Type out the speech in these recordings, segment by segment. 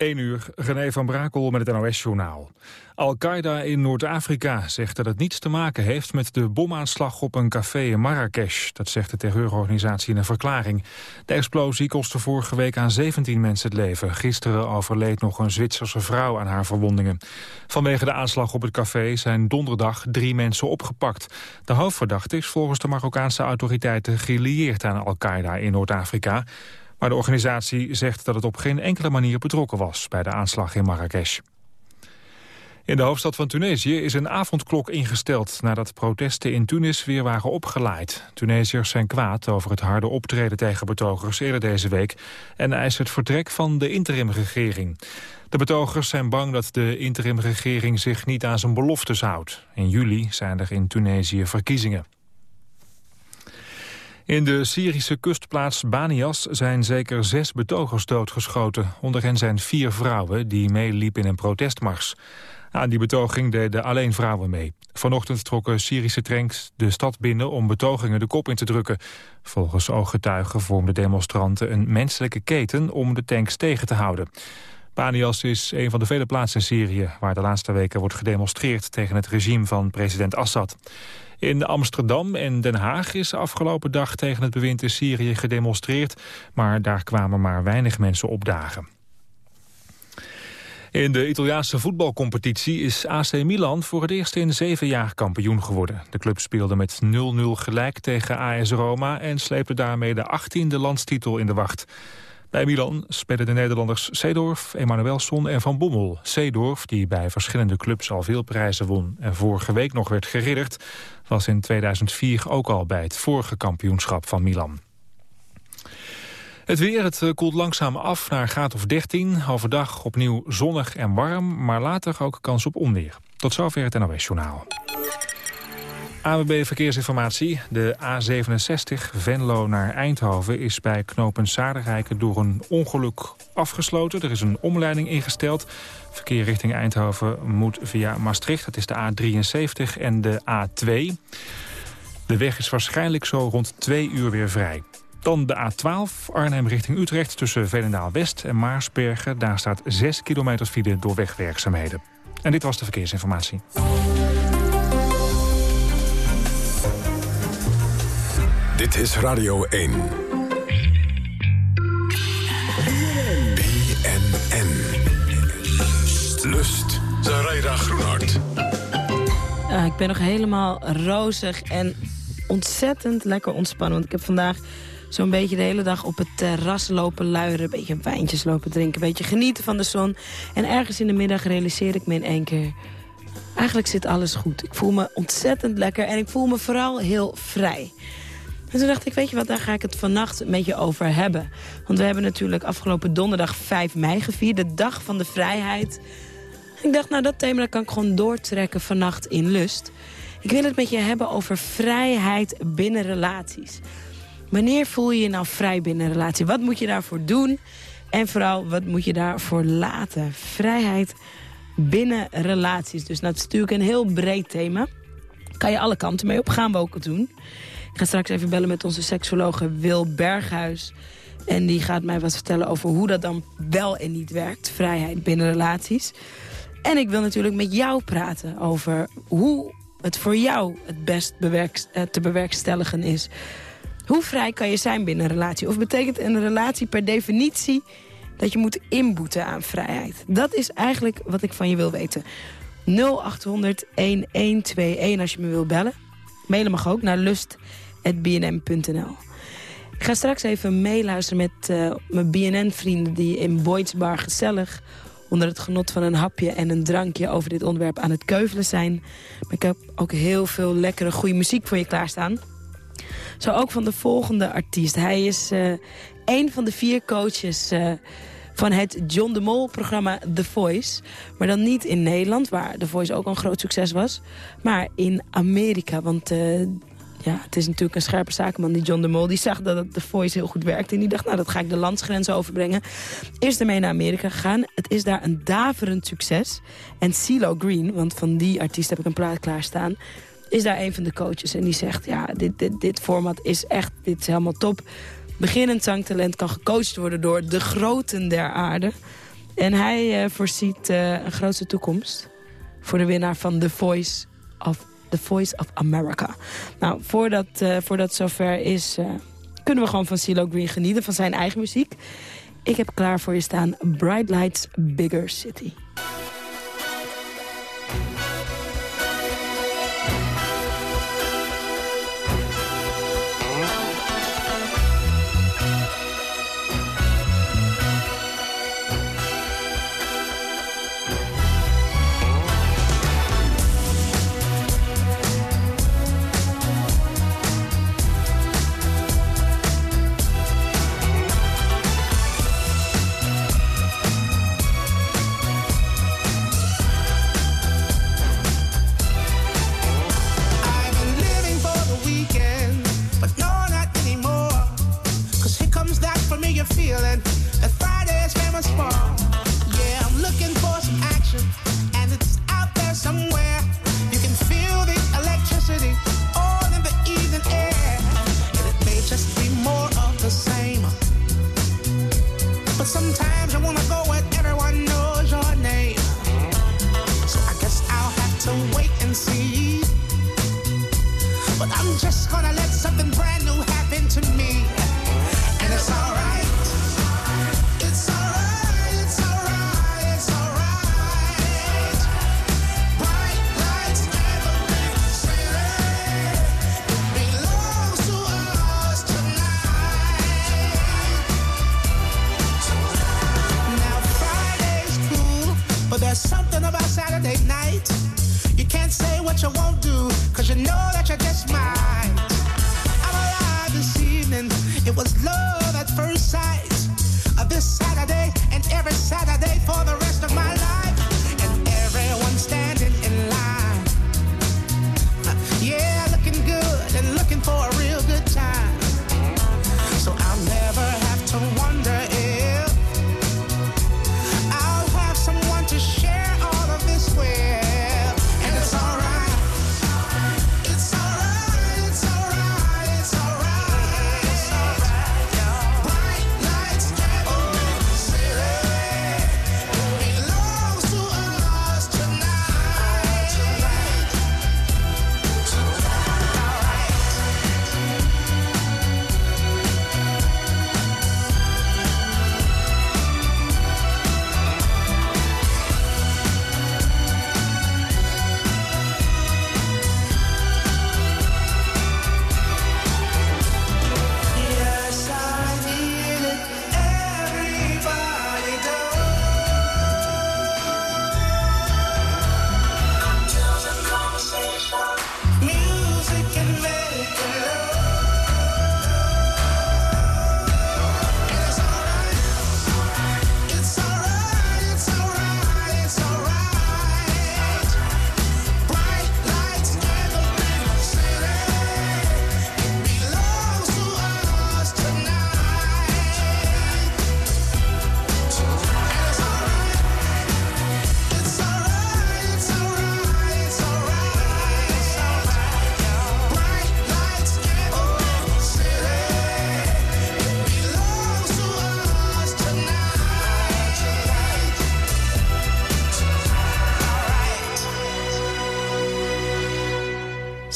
1 uur, René van Brakel met het NOS-journaal. Al-Qaeda in Noord-Afrika zegt dat het niets te maken heeft met de bomaanslag op een café in Marrakesh. Dat zegt de terreurorganisatie in een verklaring. De explosie kostte vorige week aan 17 mensen het leven. Gisteren overleed nog een Zwitserse vrouw aan haar verwondingen. Vanwege de aanslag op het café zijn donderdag drie mensen opgepakt. De hoofdverdachte is volgens de Marokkaanse autoriteiten gelieerd aan Al-Qaeda in Noord-Afrika. Maar de organisatie zegt dat het op geen enkele manier betrokken was bij de aanslag in Marrakesh. In de hoofdstad van Tunesië is een avondklok ingesteld... nadat protesten in Tunis weer waren opgeleid. Tunesiërs zijn kwaad over het harde optreden tegen betogers eerder deze week... en eisen het vertrek van de interimregering. De betogers zijn bang dat de interimregering zich niet aan zijn beloftes houdt. In juli zijn er in Tunesië verkiezingen. In de Syrische kustplaats Banias zijn zeker zes betogers doodgeschoten. Onder hen zijn vier vrouwen die meeliepen in een protestmars. Aan die betoging deden alleen vrouwen mee. Vanochtend trokken Syrische tanks de stad binnen om betogingen de kop in te drukken. Volgens ooggetuigen vormden demonstranten een menselijke keten om de tanks tegen te houden. Banias is een van de vele plaatsen in Syrië waar de laatste weken wordt gedemonstreerd tegen het regime van president Assad. In Amsterdam en Den Haag is afgelopen dag tegen het bewind in Syrië gedemonstreerd, maar daar kwamen maar weinig mensen opdagen. In de Italiaanse voetbalcompetitie is AC Milan voor het eerst in zeven jaar kampioen geworden. De club speelde met 0-0 gelijk tegen AS Roma en sleepte daarmee de 18e landstitel in de wacht. Bij Milan spelen de Nederlanders Seedorf, Emanuelsson en Van Bommel. Seedorf, die bij verschillende clubs al veel prijzen won en vorige week nog werd geridderd, was in 2004 ook al bij het vorige kampioenschap van Milan. Het weer, het eh, koelt langzaam af naar graad of 13. Overdag opnieuw zonnig en warm, maar later ook kans op onweer. Tot zover het NOS-journaal. AWB Verkeersinformatie. De A67 Venlo naar Eindhoven is bij knooppunt Zaardenrijken door een ongeluk afgesloten. Er is een omleiding ingesteld. Verkeer richting Eindhoven moet via Maastricht. Dat is de A73 en de A2. De weg is waarschijnlijk zo rond twee uur weer vrij. Dan de A12, Arnhem richting Utrecht tussen Veenendaal-West en Maarsbergen. Daar staat 6 kilometer file door wegwerkzaamheden. En dit was de verkeersinformatie. Dit is Radio 1. BNN. Lust. Zaraida Groenhart. Uh, ik ben nog helemaal rozig en ontzettend lekker ontspannen. Want ik heb vandaag zo'n beetje de hele dag op het terras lopen luieren. Een beetje wijntjes lopen drinken, een beetje genieten van de zon. En ergens in de middag realiseer ik me in één keer... Eigenlijk zit alles goed. Ik voel me ontzettend lekker en ik voel me vooral heel vrij. En toen dacht ik, weet je wat, daar ga ik het vannacht met je over hebben. Want we hebben natuurlijk afgelopen donderdag 5 mei gevierd. De dag van de vrijheid. Ik dacht, nou dat thema kan ik gewoon doortrekken vannacht in lust. Ik wil het met je hebben over vrijheid binnen relaties. Wanneer voel je je nou vrij binnen een relatie? Wat moet je daarvoor doen? En vooral, wat moet je daarvoor laten? Vrijheid binnen relaties. Dus dat is natuurlijk een heel breed thema. Kan je alle kanten mee op, gaan we ook doen. Ga straks even bellen met onze seksologe Wil Berghuis. En die gaat mij wat vertellen over hoe dat dan wel en niet werkt. Vrijheid binnen relaties. En ik wil natuurlijk met jou praten over hoe het voor jou het best eh, te bewerkstelligen is. Hoe vrij kan je zijn binnen een relatie? Of betekent een relatie per definitie dat je moet inboeten aan vrijheid? Dat is eigenlijk wat ik van je wil weten. 0800 1121 als je me wil bellen. Mailen mag ook naar lust.bnm.nl. Ik ga straks even meeluisteren met uh, mijn BNN-vrienden... die in Boyd's Bar gezellig onder het genot van een hapje en een drankje... over dit onderwerp aan het keuvelen zijn. Maar ik heb ook heel veel lekkere, goede muziek voor je klaarstaan. Zo ook van de volgende artiest. Hij is uh, een van de vier coaches... Uh, van het John de Mol-programma The Voice. Maar dan niet in Nederland, waar The Voice ook een groot succes was. Maar in Amerika, want ja, het is natuurlijk een scherpe zakenman, die John de Mol. Die zag dat The Voice heel goed werkte. En die dacht, nou, dat ga ik de landsgrenzen overbrengen. Is ermee naar Amerika gegaan. Het is daar een daverend succes. En CeeLo Green, want van die artiest heb ik een plaat klaarstaan is daar een van de coaches. En die zegt, ja, dit, dit, dit format is echt, dit is helemaal top. Beginnend zangtalent kan gecoacht worden door de groten der aarde. En hij uh, voorziet uh, een grootste toekomst voor de winnaar van The Voice of, The Voice of America. Nou, voordat, uh, voordat zover is, kunnen we gewoon van CeeLo Green genieten, van zijn eigen muziek. Ik heb klaar voor je staan Bright Lights Bigger City.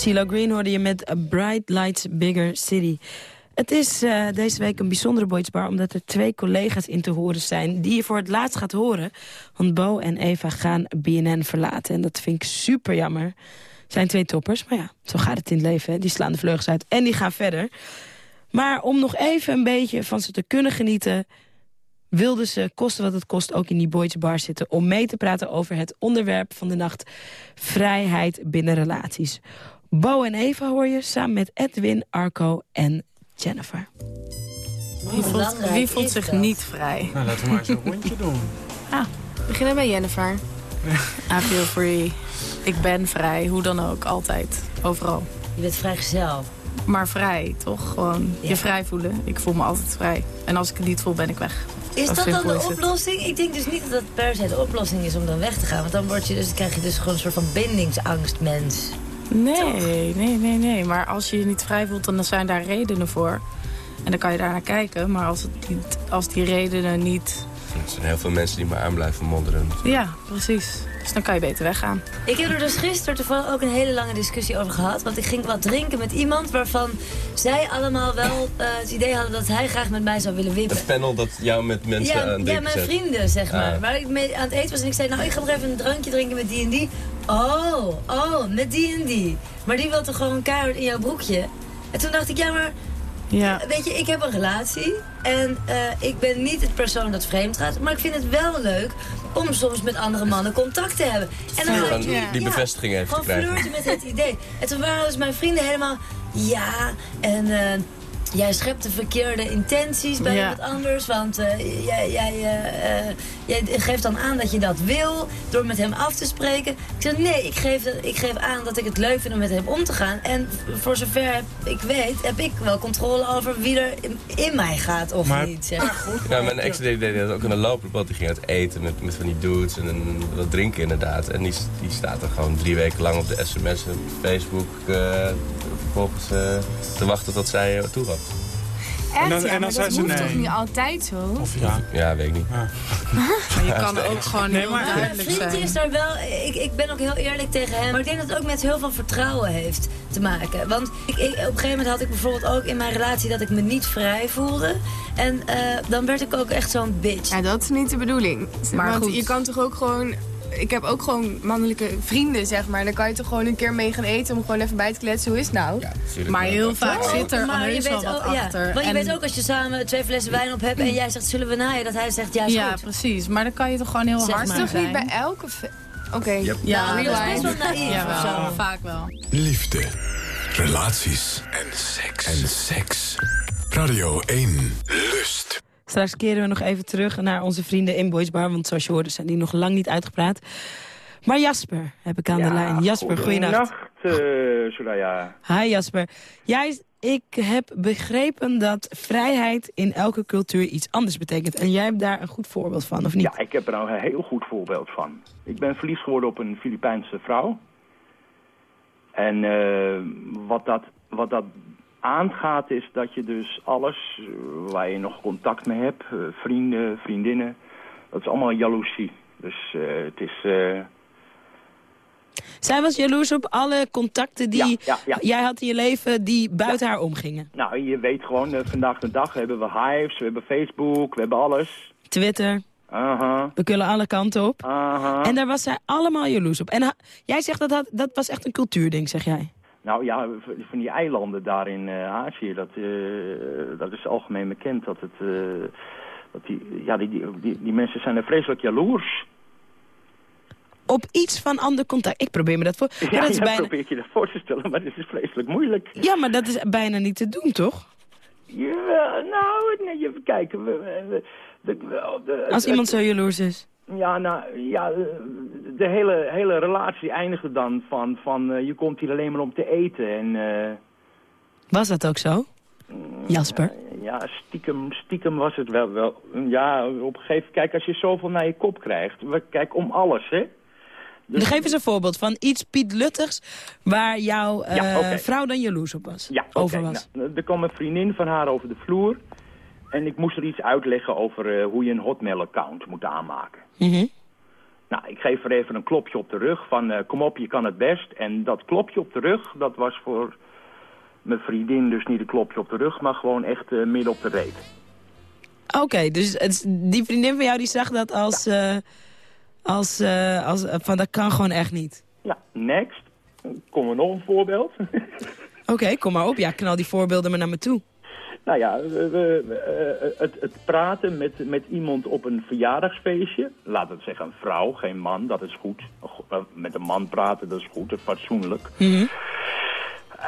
CeeLo Green hoorde je met Bright Lights Bigger City. Het is uh, deze week een bijzondere Boyd's Bar... omdat er twee collega's in te horen zijn... die je voor het laatst gaat horen. Want Bo en Eva gaan BNN verlaten. En dat vind ik super jammer. zijn twee toppers, maar ja, zo gaat het in het leven. Hè. Die slaan de vleugels uit en die gaan verder. Maar om nog even een beetje van ze te kunnen genieten... wilden ze, koste wat het kost, ook in die Boyd's Bar zitten... om mee te praten over het onderwerp van de nacht... vrijheid binnen relaties. Bo en Eva hoor je samen met Edwin, Arco en Jennifer. Wie voelt, wie voelt zich niet vrij? Nou, laten we maar eens een rondje doen. Ah, beginnen bij Jennifer. I feel free. Ik ben vrij, hoe dan ook, altijd, overal. Je bent vrijgezel. Maar vrij, toch? Gewoon je vrij voelen. Ik voel me altijd vrij. En als ik het niet voel, ben ik weg. Is dat dan de oplossing? Ik denk dus niet dat dat per se de oplossing is om dan weg te gaan. Want dan, word je dus, krijg je dus gewoon een soort van bindingsangstmens. Nee, nee, nee, nee. Maar als je je niet vrij voelt, dan zijn daar redenen voor. En dan kan je daar naar kijken. Maar als, het niet, als die redenen niet Er zijn heel veel mensen die maar aan blijven modderen. Ja, precies. Dus dan kan je beter weggaan. Ik heb er dus gisteren toevallig ook een hele lange discussie over gehad. Want ik ging wat drinken met iemand waarvan zij allemaal wel eh, het idee hadden dat hij graag met mij zou willen wippen. Het panel dat jou met mensen Ja, aan het ja, mijn zet. vrienden, zeg maar. Ah. Waar ik mee aan het eten was en ik zei, nou, ik ga nog even een drankje drinken met die en die. Oh, oh, met die en die. Maar die wil toch gewoon keihard in jouw broekje? En toen dacht ik, ja, maar Ja. weet je, ik heb een relatie. En eh, ik ben niet het persoon dat vreemd gaat. Maar ik vind het wel leuk om soms met andere mannen contact te hebben. En dan ga Gewoon ik die- bevestiging even te Gewoon flirten met het idee. En toen waren dus mijn vrienden helemaal... Ja, en... eh, Jij schept de verkeerde intenties bij Ja. iemand anders. Want eh, jij, jij, eh, eh, jij geeft dan aan dat je dat wil. Door met hem af te spreken. Ik zeg nee, ik geef, ik geef aan dat ik het leuk vind om met hem om te gaan. En voor zover heb- ik weet, heb ik wel controle over wie er in, in mij gaat of Maar- niet. Zeg. Ja, mijn ex deed, deed dat ook in een loopropot. Die ging uit eten met, met van die dudes en wat drinken inderdaad. En die, die staat er gewoon drie weken lang op de sms en Facebook eh, vervolgens eh, te wachten tot zij uh. Echt, En dan- ja, en dan dat ze hoeft nee. toch niet altijd zo? Of ja. Ja, weet ik niet. Maar je kan ook gewoon Nee, heel maar- Mijn is daar wel... Ik, ik ben ook heel eerlijk tegen hem. Maar ik denk dat het ook met heel veel vertrouwen heeft te maken. Want ik, ik, op een gegeven moment had ik bijvoorbeeld ook in mijn relatie... dat ik me niet vrij voelde. En eh, dan werd ik ook echt zo'n bitch. Ja, dat is niet de bedoeling. Maar Want goed. je kan toch ook gewoon... Ik heb ook gewoon mannelijke vrienden, zeg maar. Dan kan je toch gewoon een keer mee gaan eten om gewoon even bij te kletsen. Hoe is het nou? Ja, Maar wel. heel vaak zit er maar heus wel wat ook, ja, achter. want je En- weet ook als je samen twee flessen wijn op hebt... en jij zegt, zullen we naaien? Dat hij zegt, ja, is Ja, goed. precies. Maar dan kan je toch gewoon heel Zeg hard maar. Is toch zijn. niet bij elke... Oké. Yep. Ja, dat is best wel naïef Ja, of wel. zo. Vaak wel. Liefde, relaties en seks. En seks. Radio 1. Lust. Straks keren we nog even terug naar onze vrienden in Boys Bar. Want zoals je hoorde zijn die nog lang niet uitgepraat. Maar Jasper heb ik aan de lijn. Jasper, goeienacht. Nacht, uh, Soraya. Hi Jasper. Jij, ik heb begrepen dat vrijheid in elke cultuur iets anders betekent. En jij hebt daar een goed voorbeeld van, of niet? Ja, ik heb er nou een heel goed voorbeeld van. Ik ben verliefd geworden op een Filipijnse vrouw. En eh, wat, dat, wat dat aangaat is dat je dus alles eh, waar je nog contact mee hebt, eh, vrienden, vriendinnen, dat is allemaal jaloezie. Dus eh, het is... Zij was jaloers op alle contacten die Ja, ja, ja. jij had in je leven die buiten haar omgingen. nou, je weet gewoon, vandaag de dag hebben we Hives, we hebben Facebook, we hebben alles. Twitter, Aha, we kunnen alle kanten op. aha. En daar was zij allemaal jaloers op. En jij zegt dat, dat dat was echt een cultuurding, zeg jij. Nou ja, van die eilanden daar in eh, Azië, dat, eh, dat is algemeen bekend dat het... eh, dat die, ja, die, die, die, mensen zijn er vreselijk jaloers. Op iets van ander contact. Ik probeer me dat voor... maar Ja, dat is ja bijna... probeer je dat voor te stellen, maar het is vreselijk moeilijk. Ja, maar dat is bijna niet te doen, toch? Ja, nou, nee, even kijken. We, we- Als iemand zo jaloers is. Ja, nou, ja, eh, de hele, hele relatie eindigde dan van, van eh, je komt hier alleen maar om te eten. En eh, Was dat ook zo? Jasper? ja, stiekem, stiekem was het wel, wel. Ja, op een gegeven moment, kijk, als je zoveel naar je kop krijgt, we- kijk, om alles, hè. Dus- Geef eens een voorbeeld van iets Piet Luttigs... waar jouw eh, Ja, vrouw dan jaloers op was. Ja, over was. Nou, er kwam een vriendin van haar over de vloer. En ik moest er iets uitleggen over eh, hoe je een Hotmail-account moet aanmaken. Mhm. Nou, ik geef er even een klopje op de rug van eh, kom op, je kan het best. En dat klopje op de rug, dat was voor mijn vriendin dus niet een klopje op de rug, maar gewoon echt eh, midden op de reet. Oké, dus het die vriendin van jou die zag dat als... als, als van dat kan gewoon echt niet. Ja, next. Kom er nog een voorbeeld. Oké, kom maar op. Ja, knal die voorbeelden maar naar me toe. Nou ja, we, we- we, eh, het, het praten met, met iemand op een verjaardagsfeestje. Laat het zeggen een vrouw, geen man, dat is goed. Eh, Met een man praten, dat is goed, dat is fatsoenlijk. Mhm.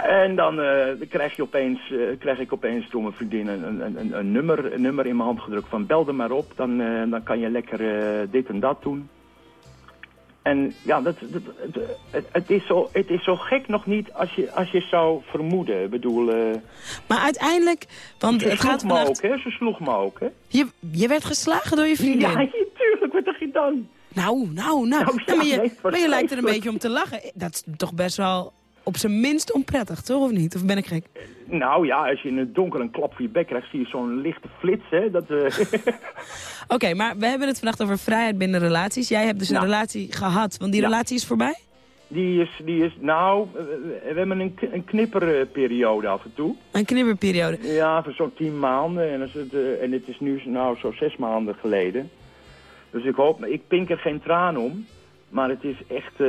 En dan eh, krijg, je opeens, eh, krijg ik opeens door mijn vriendin een, een, een, een nummer, een nummer in mijn hand gedrukt van bel er maar op. Dan, eh, dan kan je lekker eh, dit en dat doen. En ja, dat, dat, het, het, is zo, het is zo gek nog niet als je, als je zou vermoeden. Ik bedoel, eh, Maar uiteindelijk, want ze het sloeg gaat me ook, hè? Ze sloeg me ook, hè? Je, je werd geslagen door je vriendin. Ja, natuurlijk, wat dacht je dan? Nou, nou, nou. Nou, Nou, ja, maar je, maar je lijkt er een beetje om te lachen. Dat is toch best wel op zijn minst onprettig, toch? Of niet? Of ben ik gek? Nou ja, als je in het donker een klap voor je bek krijgt, zie je zo'n lichte flits. Hè? Dat, eh, Oké, maar we hebben het vannacht over vrijheid binnen relaties. Jij hebt dus een Nou. relatie gehad, want die Ja. relatie is voorbij? die, is, die is, nou, we hebben een, een knipperperiode af en toe. Een knibberperiode. Ja, voor zo'n tien maanden. En, als het, eh, en het is nu nou zo zes maanden geleden. Dus ik hoop, ik pink er geen traan om. Maar het is echt, eh,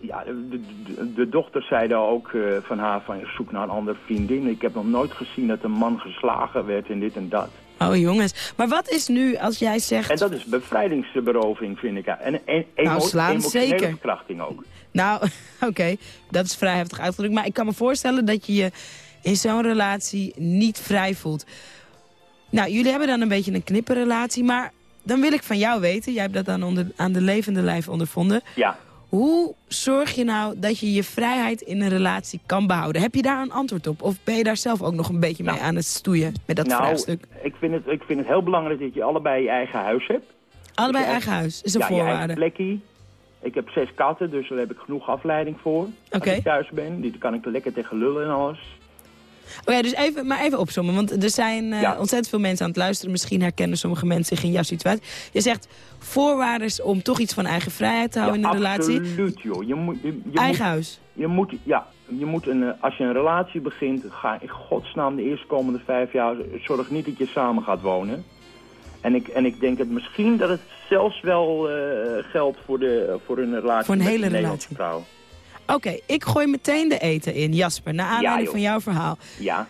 ja, de, de, de dochters zeiden ook eh, van haar van zoek naar een andere vriendin. Ik heb nog nooit gezien dat een man geslagen werd en dit en dat. Oh jongens, maar wat is nu als jij zegt... En dat is bevrijdingsberoving, vind ik. En, en emo Nou, slaan zeker. verkrachting ook. Nou, oké, dat is vrij heftig uitgedrukt. Maar ik kan me voorstellen dat je je in zo'n relatie niet vrij voelt. Nou, jullie hebben dan een beetje een knipperrelatie. Maar dan wil ik van jou weten, jij hebt dat dan onder, aan de levende lijf ondervonden. Ja. Hoe zorg je nou dat je je vrijheid in een relatie kan behouden? Heb je daar een antwoord op? Of ben je daar zelf ook nog een beetje mee aan het stoeien met dat nou, vraagstuk? ik vind, het, ik vind het heel belangrijk dat je allebei je eigen huis hebt. Allebei je eigen huis, is een ja, eigen voorwaarde. plekje. Ik heb zes katten, dus daar heb ik genoeg afleiding voor. Als ik thuis ben, die kan ik lekker tegen lullen en alles. Oh ja, dus even, maar even opzommen, want er zijn eh, Ja. ontzettend veel mensen aan het luisteren. Misschien herkennen sommige mensen zich in jouw situatie. Je zegt voorwaarden om toch iets van eigen vrijheid te houden ja, in een relatie. absoluut, joh. Je moet, je, je Eigen moet, huis. Je moet, ja, je moet een, eh, als je een relatie begint, ga in godsnaam de eerstkomende vijf jaar, zorg niet dat je samen gaat wonen. En ik, en ik denk dat misschien dat het zelfs wel eh, geldt voor, de, voor een relatie Voor een met hele Nederlandse relatie. vrouw. Oké, ik gooi meteen de eten in, Jasper, naar aanleiding van jouw verhaal. Ja.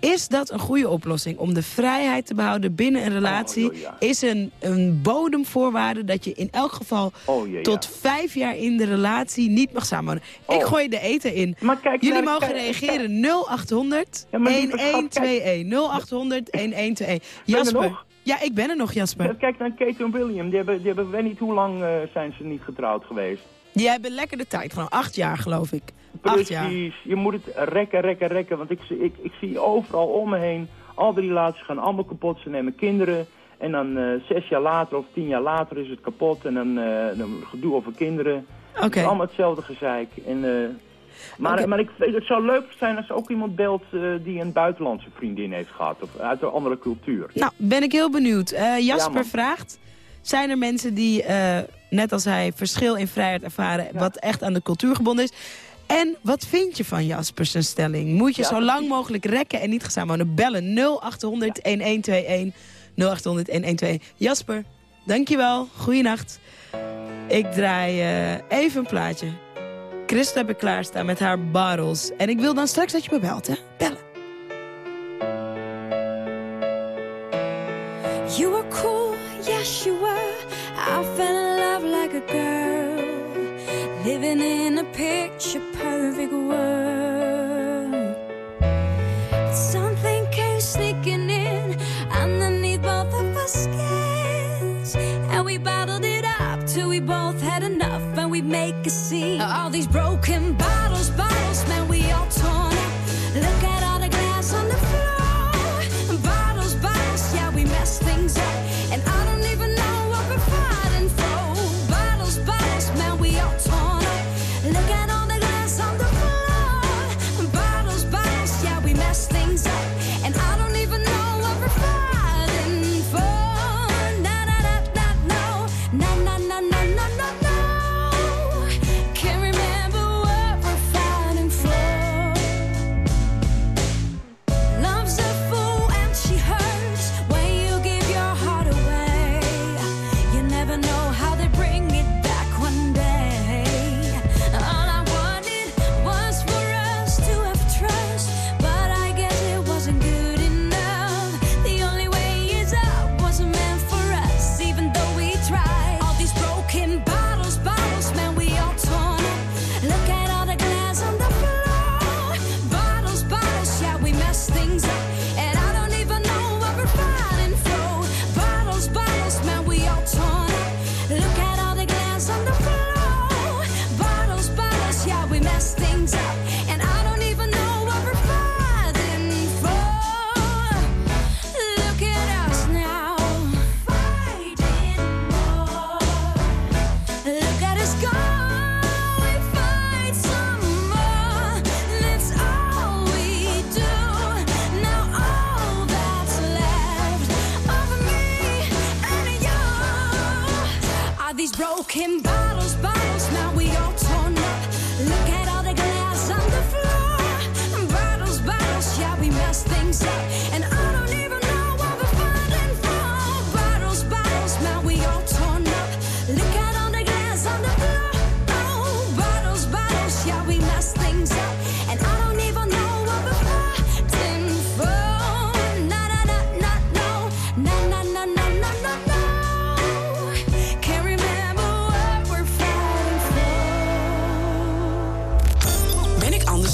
Is dat een goede oplossing om de vrijheid te behouden binnen een relatie? joh, ja. Is een, een bodemvoorwaarde dat je in elk geval Oh jee, tot ja. vijf jaar in de relatie niet mag samenwonen? Ik Oh. gooi de eten in. Maar kijk Jullie mogen kijk- reageren 0800 Ja, maar lieve schat, 1121. 0800 1121. Ben je er Jasper. Ja, ik ben er nog, Jasper. Kijk naar Kate en William, die hebben, die hebben weet niet hoe lang eh, zijn ze niet getrouwd geweest. Die hebben lekker de tijd. Gewoon acht jaar, geloof ik. Acht jaar. Je moet het rekken, rekken, rekken. Want ik, zie- ik, ik zie overal om me heen, al die relaties gaan allemaal kapot. Ze nemen kinderen en dan eh, zes jaar later of tien jaar later is het kapot. En dan, dan gedoe over kinderen. Oké. allemaal hetzelfde gezeik. En, eh, maar maar ik, het zou leuk zijn als er ook iemand belt die een buitenlandse vriendin heeft gehad. Of uit een andere cultuur. Nou, ben ik heel benieuwd. Jasper vraagt... Zijn er mensen die, net als hij, verschil in vrijheid ervaren... wat echt aan de cultuur gebonden is? En wat vind je van Jasper zijn stelling? Moet je Ja, zo lang mogelijk rekken en niet gaan samenwonen? Bellen 0800 1121 0800 1121. Jasper, dankjewel. Goeienacht. Ik draai eh, even een plaatje. Christel heb ik klaarstaan met haar barrels. En ik wil dan straks dat je me belt, hè? Bellen. You were cool, yes you were. I fell in love like a girl, living in a picture perfect world. Something came sneaking in underneath both of our skins, and we bottled it up till we both had enough, and we make a scene. All these broken bottles,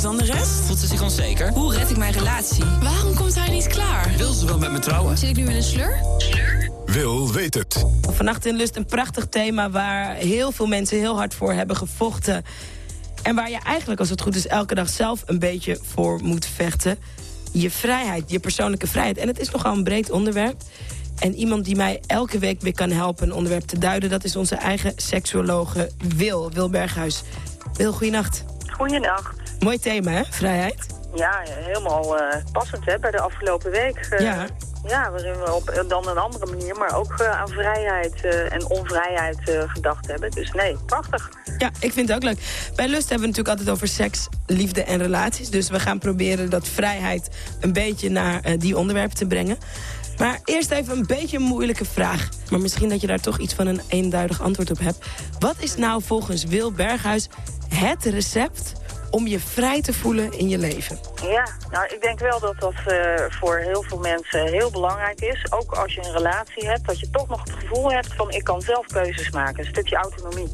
dan de rest? Voelt ze zich onzeker? Hoe red ik mijn relatie? Waarom komt hij niet klaar? Wil ze wel met me trouwen? Zit ik nu in een slur? Wil weet het. Vannacht in Lust een prachtig thema waar heel veel mensen heel hard voor hebben gevochten. En waar je eigenlijk, als het goed is, elke dag zelf een beetje voor moet vechten. Je vrijheid, je persoonlijke vrijheid. En het is nogal een breed onderwerp. En iemand die mij elke week weer kan helpen een onderwerp te duiden... dat is onze eigen seksuologe Wil, Wil Berghuis. Wil, goeienacht. Goeienacht. Mooi thema, hè? Vrijheid. Ja, helemaal eh, passend hè, bij de afgelopen week. Eh, Ja. Ja, waarin we op dan een andere manier, maar ook eh, aan vrijheid en onvrijheid gedacht hebben. Dus nee, prachtig. Ja, ik vind het ook leuk. Bij Lust hebben we natuurlijk altijd over seks, liefde en relaties. Dus we gaan proberen dat vrijheid een beetje naar die onderwerpen te brengen. Maar eerst even een beetje een moeilijke vraag. Maar misschien dat je daar toch iets van een eenduidig antwoord op hebt. Wat is nou volgens Wil Berghuis het recept om je vrij te voelen in je leven? Ja, nou ik denk wel dat dat eh, voor heel veel mensen heel belangrijk is. Ook als je een relatie hebt, dat je toch nog het gevoel hebt van ik kan zelf keuzes maken. Een stukje autonomie.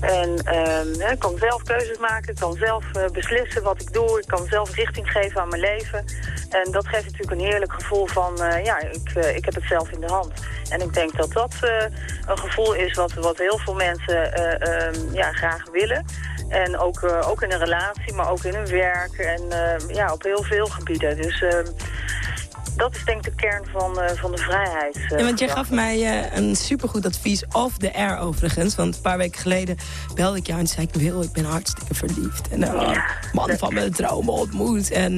En ehm, ik kan zelf keuzes maken, ik kan zelf eh, beslissen wat ik doe, ik kan zelf richting geven aan mijn leven. En dat geeft natuurlijk een heerlijk gevoel van, eh, ja, ik, ik heb het zelf in de hand. En ik denk dat dat een gevoel is wat, wat heel veel mensen eh, ehm, ja, graag willen. En ook, eh, ook in een relatie, maar ook in hun werk en eh, ja, op heel veel gebieden. Dus ehm, dat is denk ik de kern van, eh, van de vrijheid. Ja, want jij gaf mij een supergoed advies off the air overigens. Want een paar weken geleden belde ik jou en zei ik... Wil, ik ben hartstikke verliefd. En uh, man van mijn dromen ontmoet. En,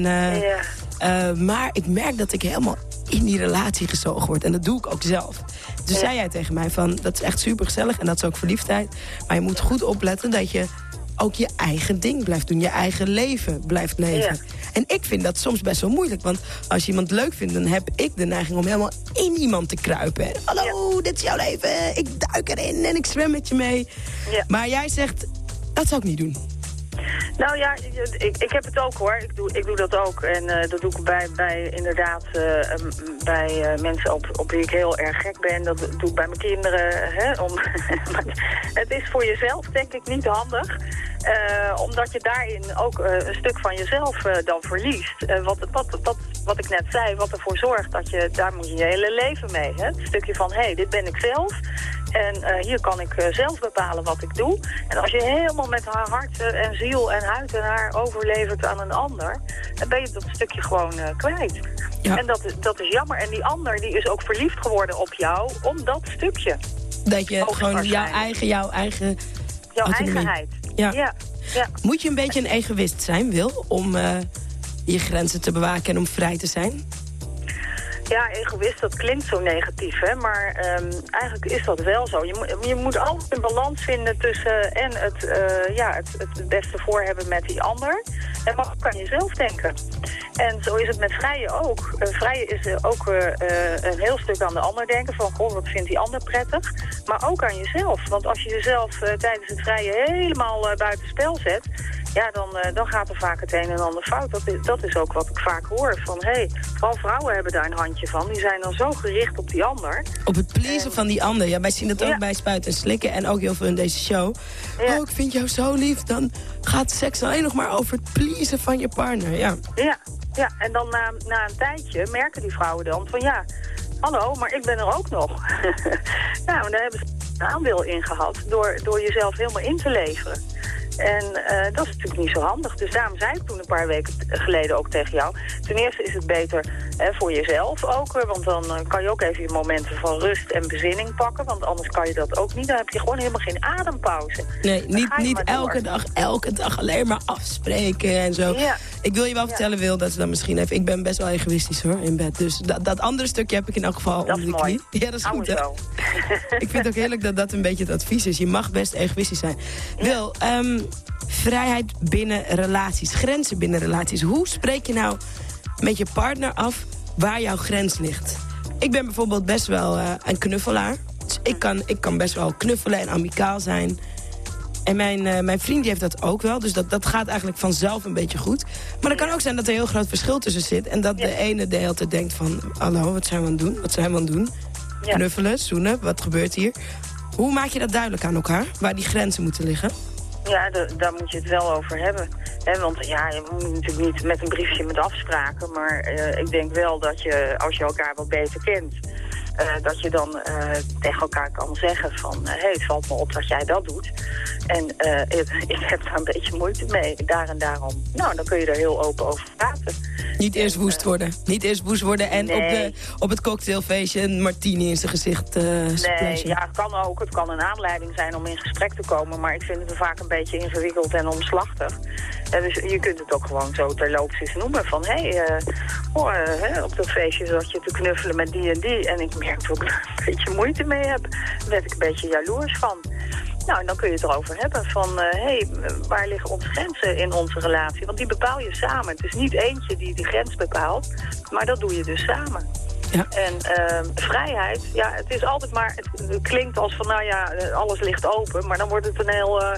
Ja. maar ik merk dat ik helemaal in die relatie gezogen word. En dat doe ik ook zelf. Dus zei jij tegen mij van, dat is echt super gezellig. En dat is ook verliefdheid. Maar je moet goed opletten dat je ook je eigen ding blijft doen. Je eigen leven blijft leven. Ja. En ik vind dat soms best wel moeilijk. Want als je iemand leuk vindt, dan heb ik de neiging om helemaal in iemand te kruipen. Hallo, dit is jouw leven. Ik duik erin en ik zwem met je mee. Ja. Maar jij zegt, dat zou ik niet doen. Nou ja, ik, ik heb het ook hoor. Ik doe, ik doe dat ook. En eh, dat doe ik bij, bij inderdaad eh, em, bij eh, mensen op, op wie ik heel erg gek ben. Dat doe ik bij mijn kinderen. Hè, om, het is voor jezelf denk ik niet handig. omdat je daarin ook een stuk van jezelf dan verliest. Wat, wat, wat, wat ik net zei, wat ervoor zorgt dat je, daar moet je je hele leven mee. Hè? Het stukje van, hé, hey, dit ben ik zelf. En eh, hier kan ik eh, zelf bepalen wat ik doe. En als je helemaal met haar hart eh, en ziel en huid en haar overlevert aan een ander... dan ben je dat stukje gewoon kwijt. Ja. En dat, is- dat is jammer. En die ander die is ook verliefd geworden op jou om dat stukje. Dat je gewoon jouw eigen, jouw eigen... Jouw Autonomie. eigenheid. Ja. ja. ja. Moet je een beetje een egoïst zijn, Wil, om je grenzen te bewaken en om vrij te zijn? Ja, egoïst, dat klinkt zo negatief, hè? maar ehm, eigenlijk is dat wel zo. Je, moet- je moet altijd een balans vinden tussen en het, eh, ja, het, het beste voor hebben met die ander en maar ook aan jezelf denken. En zo is het met vrijen ook. Eh, vrijen is eh, ook eh, eh, een heel stuk aan de ander denken, van goh, wat vindt die ander prettig, maar ook aan jezelf. Want als je jezelf eh, tijdens het vrijen helemaal uh, buiten spel zet, ja, dan, uh, dan gaat er vaak het een en ander fout. Dat is, dat is ook wat ik vaak hoor. Van, hé, hey, vooral vrouwen hebben daar een handje van. Die zijn dan zo gericht op die ander. Op het pleasen van die ander. Ja, wij zien dat ook Ja. bij Spuiten en Slikken en ook heel veel in deze show. Ja. Oh, ik vind jou zo lief. Dan gaat seks alleen nog maar over het pleasen van je partner. Ja. Ja, ja. en dan na, na een tijdje merken die vrouwen dan van, ja, hallo, maar ik ben er ook nog. nou, daar hebben ze een aandeel in gehad door, door jezelf helemaal in te leveren. En uh, dat is natuurlijk niet zo handig. Dus daarom zei ik toen een paar weken geleden ook tegen jou. Ten eerste is het beter hè, voor jezelf ook. Want dan uh, kan je ook even je momenten van rust en bezinning pakken. Want anders kan je dat ook niet. Dan heb je gewoon helemaal geen adempauze. Nee, niet, niet door. elke dag, elke dag alleen maar afspreken en zo. Ja. Ik wil je wel vertellen, Wil, dat ze dan misschien even... Ik ben best wel egoïstisch hoor, in bed. Dus dat, dat andere stukje heb ik in elk geval Dat onder de knie. Ja, dat is goed, hè? ik vind het ook heerlijk dat dat een beetje het advies is. Je mag best egoïstisch zijn. Wil, ehm, vrijheid binnen relaties, grenzen binnen relaties. Hoe spreek je nou met je partner af waar jouw grens ligt? Ik ben bijvoorbeeld best wel eh, een knuffelaar. Dus ik kan, ik kan best wel knuffelen en amicaal zijn. En mijn, uh, mijn vriend die heeft dat ook wel. Dus dat, dat gaat eigenlijk vanzelf een beetje goed. Maar het kan ook zijn dat er een heel groot verschil tussen zit. En dat de ene de hele tijd denkt van... Hallo, wat zijn we aan het doen? Wat zijn we aan het doen? Knuffelen, zoenen, wat gebeurt hier? Hoe maak je dat duidelijk aan elkaar? Waar die grenzen moeten liggen? Ja, daar moet je het wel over hebben. He, want ja, je moet natuurlijk niet met een briefje met afspraken. Maar uh, ik denk wel dat je, als je elkaar wat beter kent... Uh, dat je dan uh, tegen elkaar kan zeggen van... hé, hey, het valt me op dat jij dat doet. En ik, ik, heb daar een beetje moeite mee, daar en daarom. Nou, dan kun je er heel open over praten. Niet eerst woest worden. Niet eerst woest worden en op, de, op het cocktailfeestje een martini in zijn gezicht Nee, ja, het kan ook. Het kan een aanleiding zijn om in gesprek te komen. Maar ik vind het vaak een beetje ingewikkeld en omslachtig. En dus je kunt het ook gewoon zo terloops eens noemen. Van, hé, hey, uh, oh, uh, op dat feestje zat je te knuffelen met die en die. En ik merkte ook dat ik een beetje moeite mee heb. Daar werd ik een beetje jaloers van. Nou, en dan kun je het erover hebben van, hé, hey, waar liggen onze grenzen in onze relatie? Want die bepaal je samen. Het is niet eentje die die grens bepaalt, maar dat doe je dus samen. Ja. En uh, vrijheid, ja, het is altijd maar, het, klinkt als van, nou ja, alles ligt open, maar dan wordt het een heel uh,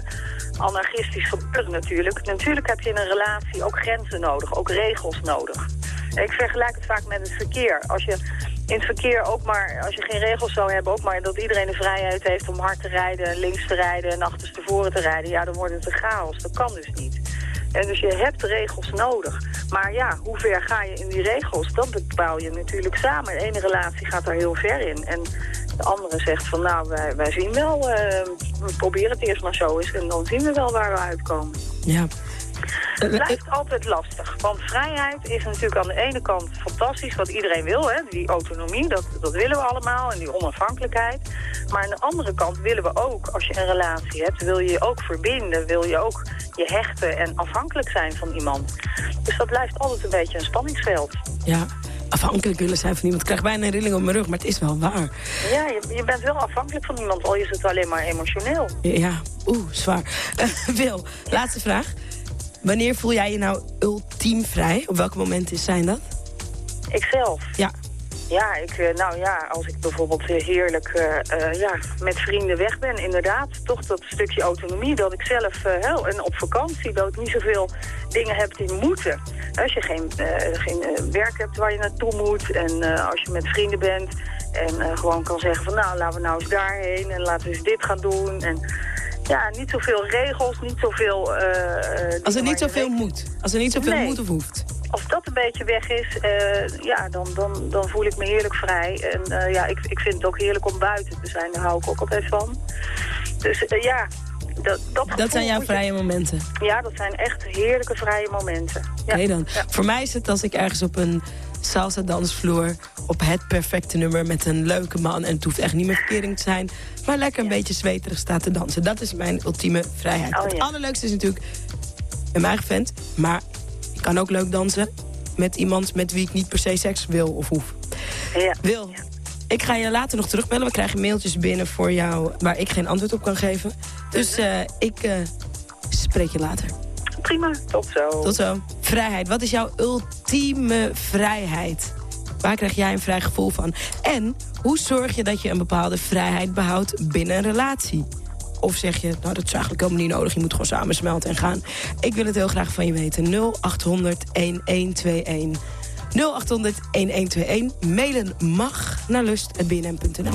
anarchistisch gebeuren natuurlijk. Natuurlijk heb je in een relatie ook grenzen nodig, ook regels nodig. Ik vergelijk het vaak met het verkeer. Als je in het verkeer ook maar, als je geen regels zou hebben, ook maar dat iedereen de vrijheid heeft om hard te rijden, links te rijden en achterstevoren te rijden, ja, dan wordt het een chaos. Dat kan dus niet. En dus je hebt regels nodig. Maar ja, hoe ver ga je in die regels? Dat bepaal je natuurlijk samen. De ene relatie gaat daar heel ver in. En de andere zegt van, nou, wij, wij zien wel, uh, we proberen het eerst maar zo eens en dan zien we wel waar we uitkomen. Ja. Het blijft altijd lastig. Want vrijheid is natuurlijk aan de ene kant fantastisch, wat iedereen wil. Hè? Die autonomie, dat, dat willen we allemaal. En die onafhankelijkheid. Maar aan de andere kant willen we ook, als je een relatie hebt... wil je je ook verbinden, wil je ook je hechten en afhankelijk zijn van iemand. Dus dat blijft altijd een beetje een spanningsveld. Ja, afhankelijk willen zijn van iemand. Ik krijg bijna een rilling op mijn rug, maar het is wel waar. Ja, je, je bent wel afhankelijk van iemand, al is het alleen maar emotioneel. Ja, oeh, zwaar. Uh, Wil, laatste vraag. Wanneer voel jij je nou ultiem vrij? Op welke momenten zijn dat? Ikzelf? Ja. Ja, ik, nou ja, als ik bijvoorbeeld heerlijk uh, uh, ja, met vrienden weg ben, inderdaad. Toch dat stukje autonomie, dat ik zelf, uh, en op vakantie, dat ik niet zoveel dingen heb die moeten. Als je geen, geen werk hebt waar je naartoe moet en als je met vrienden bent en gewoon kan zeggen van nou, laten we nou eens daarheen en laten we eens dit gaan doen. En, ja, niet zoveel regels, niet zoveel... Uh, als er niet zoveel moet. Als er niet zoveel nee. moet of hoeft. Als dat een beetje weg is, uh, ja, dan, dan, dan voel ik me heerlijk vrij. En uh, ja, ik, ik vind het ook heerlijk om buiten te zijn. Daar hou ik ook altijd van. Dus ja, dat, dat, dat zijn jouw vrije momenten? Ja, dat zijn echt heerlijke vrije momenten. Ja. Oké dan. Ja. Voor mij is het als ik ergens op een salsa dansvloer op het perfecte nummer met een leuke man. En het hoeft echt niet meer verkering te zijn. Maar lekker een ja. beetje zweterig staat te dansen. Dat is mijn ultieme vrijheid. Oh, het allerleukste is natuurlijk een eigen vent. Maar ik kan ook leuk dansen met iemand met wie ik niet per se seks wil of hoef. Ja. Wil. Ik ga je later nog terugbellen. We krijgen mailtjes binnen voor jou waar ik geen antwoord op kan geven. Dus uh, ik uh, spreek je later. Prima, tot zo. Tot zo. Vrijheid. Wat is jouw ultieme vrijheid? Waar krijg jij een vrij gevoel van? En hoe zorg je dat je een bepaalde vrijheid behoudt binnen een relatie? Of zeg je, nou dat is eigenlijk helemaal niet nodig. Je moet gewoon samensmelten en gaan. Ik wil het heel graag van je weten. 0800 1121. 0800 1121. Mailen mag naar lust.bnm.nl.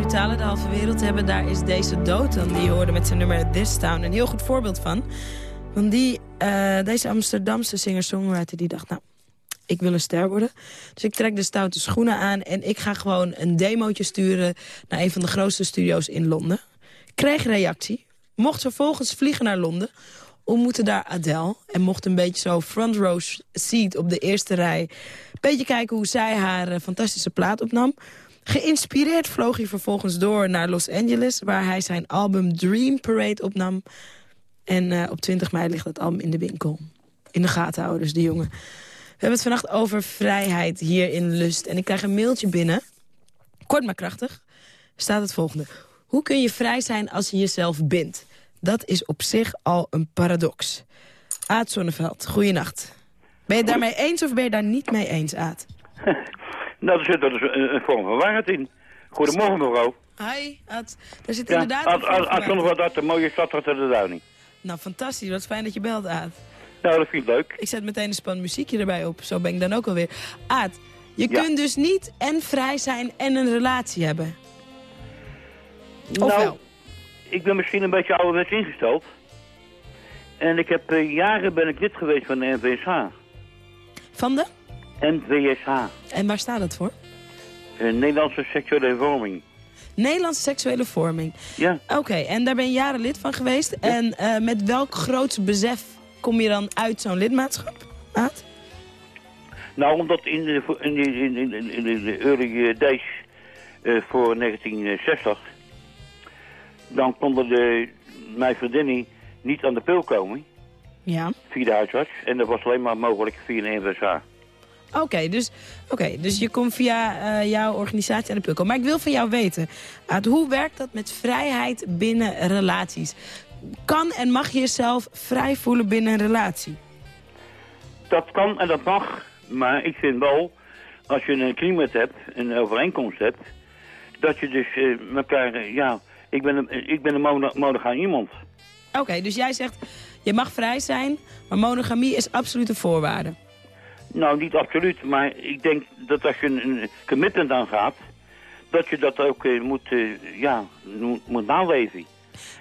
brutale de halve wereld hebben, daar is deze Dotan die je hoorde met zijn nummer This Town een heel goed voorbeeld van. Want die, eh, deze Amsterdamse singer-songwriter die dacht, nou, ik wil een ster worden. Dus ik trek de stoute schoenen aan en ik ga gewoon een demootje sturen naar een van de grootste studio's in Londen. Kreeg reactie, mocht vervolgens vliegen naar Londen, ontmoette daar Adele en mocht een beetje zo front row seat op de eerste rij. Beetje kijken hoe zij haar eh, fantastische plaat opnam. Geïnspireerd vloog hij vervolgens door naar Los Angeles... waar hij zijn album Dream Parade opnam. En eh, op 20 mei ligt dat album in de winkel. In de gaten houden, dus die jongen. We hebben het vannacht over vrijheid hier in Lust. En ik krijg een mailtje binnen. Kort maar krachtig. Staat het volgende. Hoe kun je vrij zijn als je jezelf bindt? Dat is op zich al een paradox. Aad Zonneveld, goeienacht. Ben je het daarmee eens of ben je daar niet mee eens, Aad? Nou, er zit er dus een, een vorm van waarheid in. Goedemorgen, mevrouw. Hi, Ad. Daar zit Ja, inderdaad... als van zonder wat dat een mooie stad achter de duining. Nou, fantastisch. Wat fijn dat je belt, Aad. Nou, dat vind ik leuk. Ik zet meteen een span muziekje erbij op. Zo ben ik dan ook alweer. Aad, je Ja. kunt dus niet en vrij zijn en een relatie hebben. Of nou, wel? ik ben misschien een beetje ouderwets ingesteld. En ik heb eh, jaren ben ik lid geweest van de NVSH. Van de? NVSH. En waar staat dat voor? eh, Nederlandse seksuele vorming. Nederlandse seksuele vorming. Ja. Oké, en daar ben je jaren lid van geweest. En eh, met welk groots besef kom je dan uit zo'n lidmaatschap? Nou, omdat in de, in de, in, in, in de- de early days eh, voor 1960... dan konden de, mijn vriendinnen niet aan de pil komen Ja. via de huisarts. En dat was alleen maar mogelijk via de NVSH. Oké, dus, oké, dus je komt via eh, jouw organisatie aan de pukkel. Maar ik wil van jou weten, hoe werkt dat met vrijheid binnen relaties? Kan en mag je jezelf vrij voelen binnen een relatie? Dat kan en dat mag, maar ik vind wel, als je een klimaat hebt, een overeenkomst hebt, dat je dus eh, elkaar, eh, ja, ik ben een, ik ben een monogaam iemand. Oké, dus jij zegt, je mag vrij zijn, maar monogamie is absolute voorwaarde. Nou, niet absoluut, maar ik denk dat als je een, commitment aangaat, dat je dat ook eh, moet, eh, ja, moet, naleven.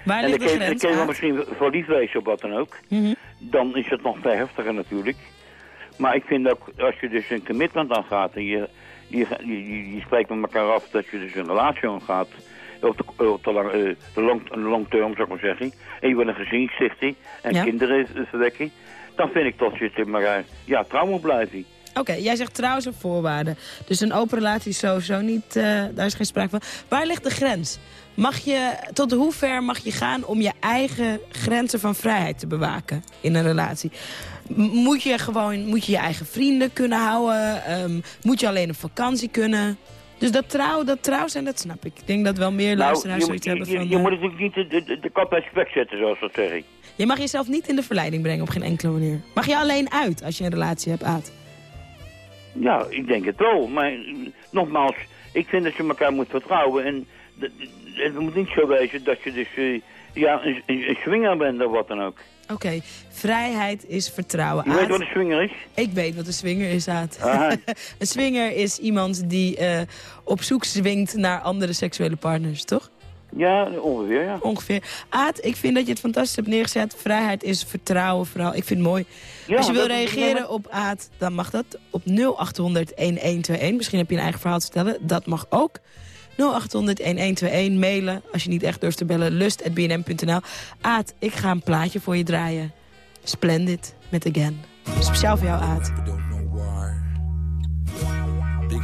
Waar en ligt dan de kun je- grens, dan kun je wel Aad? misschien wezen op wat dan ook. Mhm. Dan is het nog veel heftiger natuurlijk. Maar ik vind ook, als je dus een commitment aangaat en je, je, je, je, je spreekt met elkaar af dat je dus een relatie aangaat, op de, op de, lang, eh, de long, long term zou ik maar zeggen, en je wil een gezin stichten en Ja. kinderen eh, verwekken, dan vind ik dat je maar, eh, ja, trouw moet blijven. Oké, jij zegt trouwens een voorwaarde. Dus een open relatie is sowieso niet, eh, daar is geen sprake van. Waar ligt de grens? Mag je, tot hoe ver mag je gaan om je eigen grenzen van vrijheid te bewaken in een relatie? M- Moet je gewoon moet je, je eigen vrienden kunnen houden? Ehm, moet je alleen op vakantie kunnen? Dus dat trouw, dat trouw zijn, dat snap ik. Ik denk dat wel meer luisteraars Nou, je, zoiets je, hebben je, van... je eh, moet natuurlijk niet de, de, de kat bij het spek zetten, zoals dat zeg ik. Je mag jezelf niet in de verleiding brengen op geen enkele manier. Mag je alleen uit als je een relatie hebt, Aad? Ja, ik denk het wel. Maar eh, nogmaals, ik vind dat je elkaar moet vertrouwen. En het moet niet zo wezen dat je dus eh, ja, een, een, swinger bent of wat dan ook. Oké, vrijheid is vertrouwen. Je weet wat een swinger is? Ik weet wat een swinger is, Aad. Ah. een swinger is iemand die eh, op zoek zwingt naar andere seksuele partners, toch? Ja, ongeveer, ja. Ongeveer. Aad, ik vind dat je het fantastisch hebt neergezet. Vrijheid is vertrouwen vooral. Ik vind het mooi. Ja, Als je wil reageren op Aad, dan mag dat op 0800-1121. Misschien heb je een eigen verhaal te stellen. Dat mag ook. 0800-1121. Mailen, als je niet echt durft te bellen, lust.bnm.nl. Aad, ik ga een plaatje voor je draaien. Splendid met Again. Speciaal voor jou, Aad. Big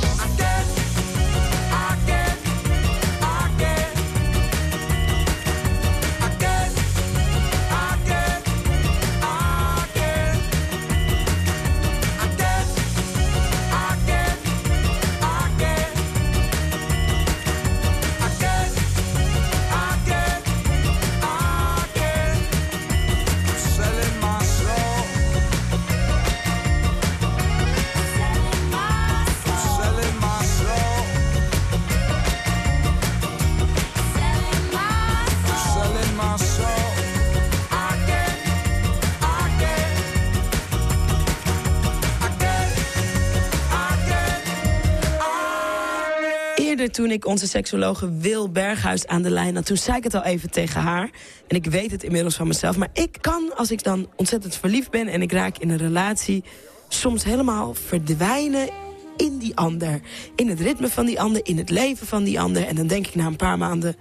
Toen ik onze seksologe Wil Berghuis aan de lijn had... toen zei ik het al even tegen haar. En ik weet het inmiddels van mezelf. Maar ik kan, als ik dan ontzettend verliefd ben... en ik raak in een relatie... soms helemaal verdwijnen in die ander. In het ritme van die ander, in het leven van die ander. En dan denk ik na een paar maanden...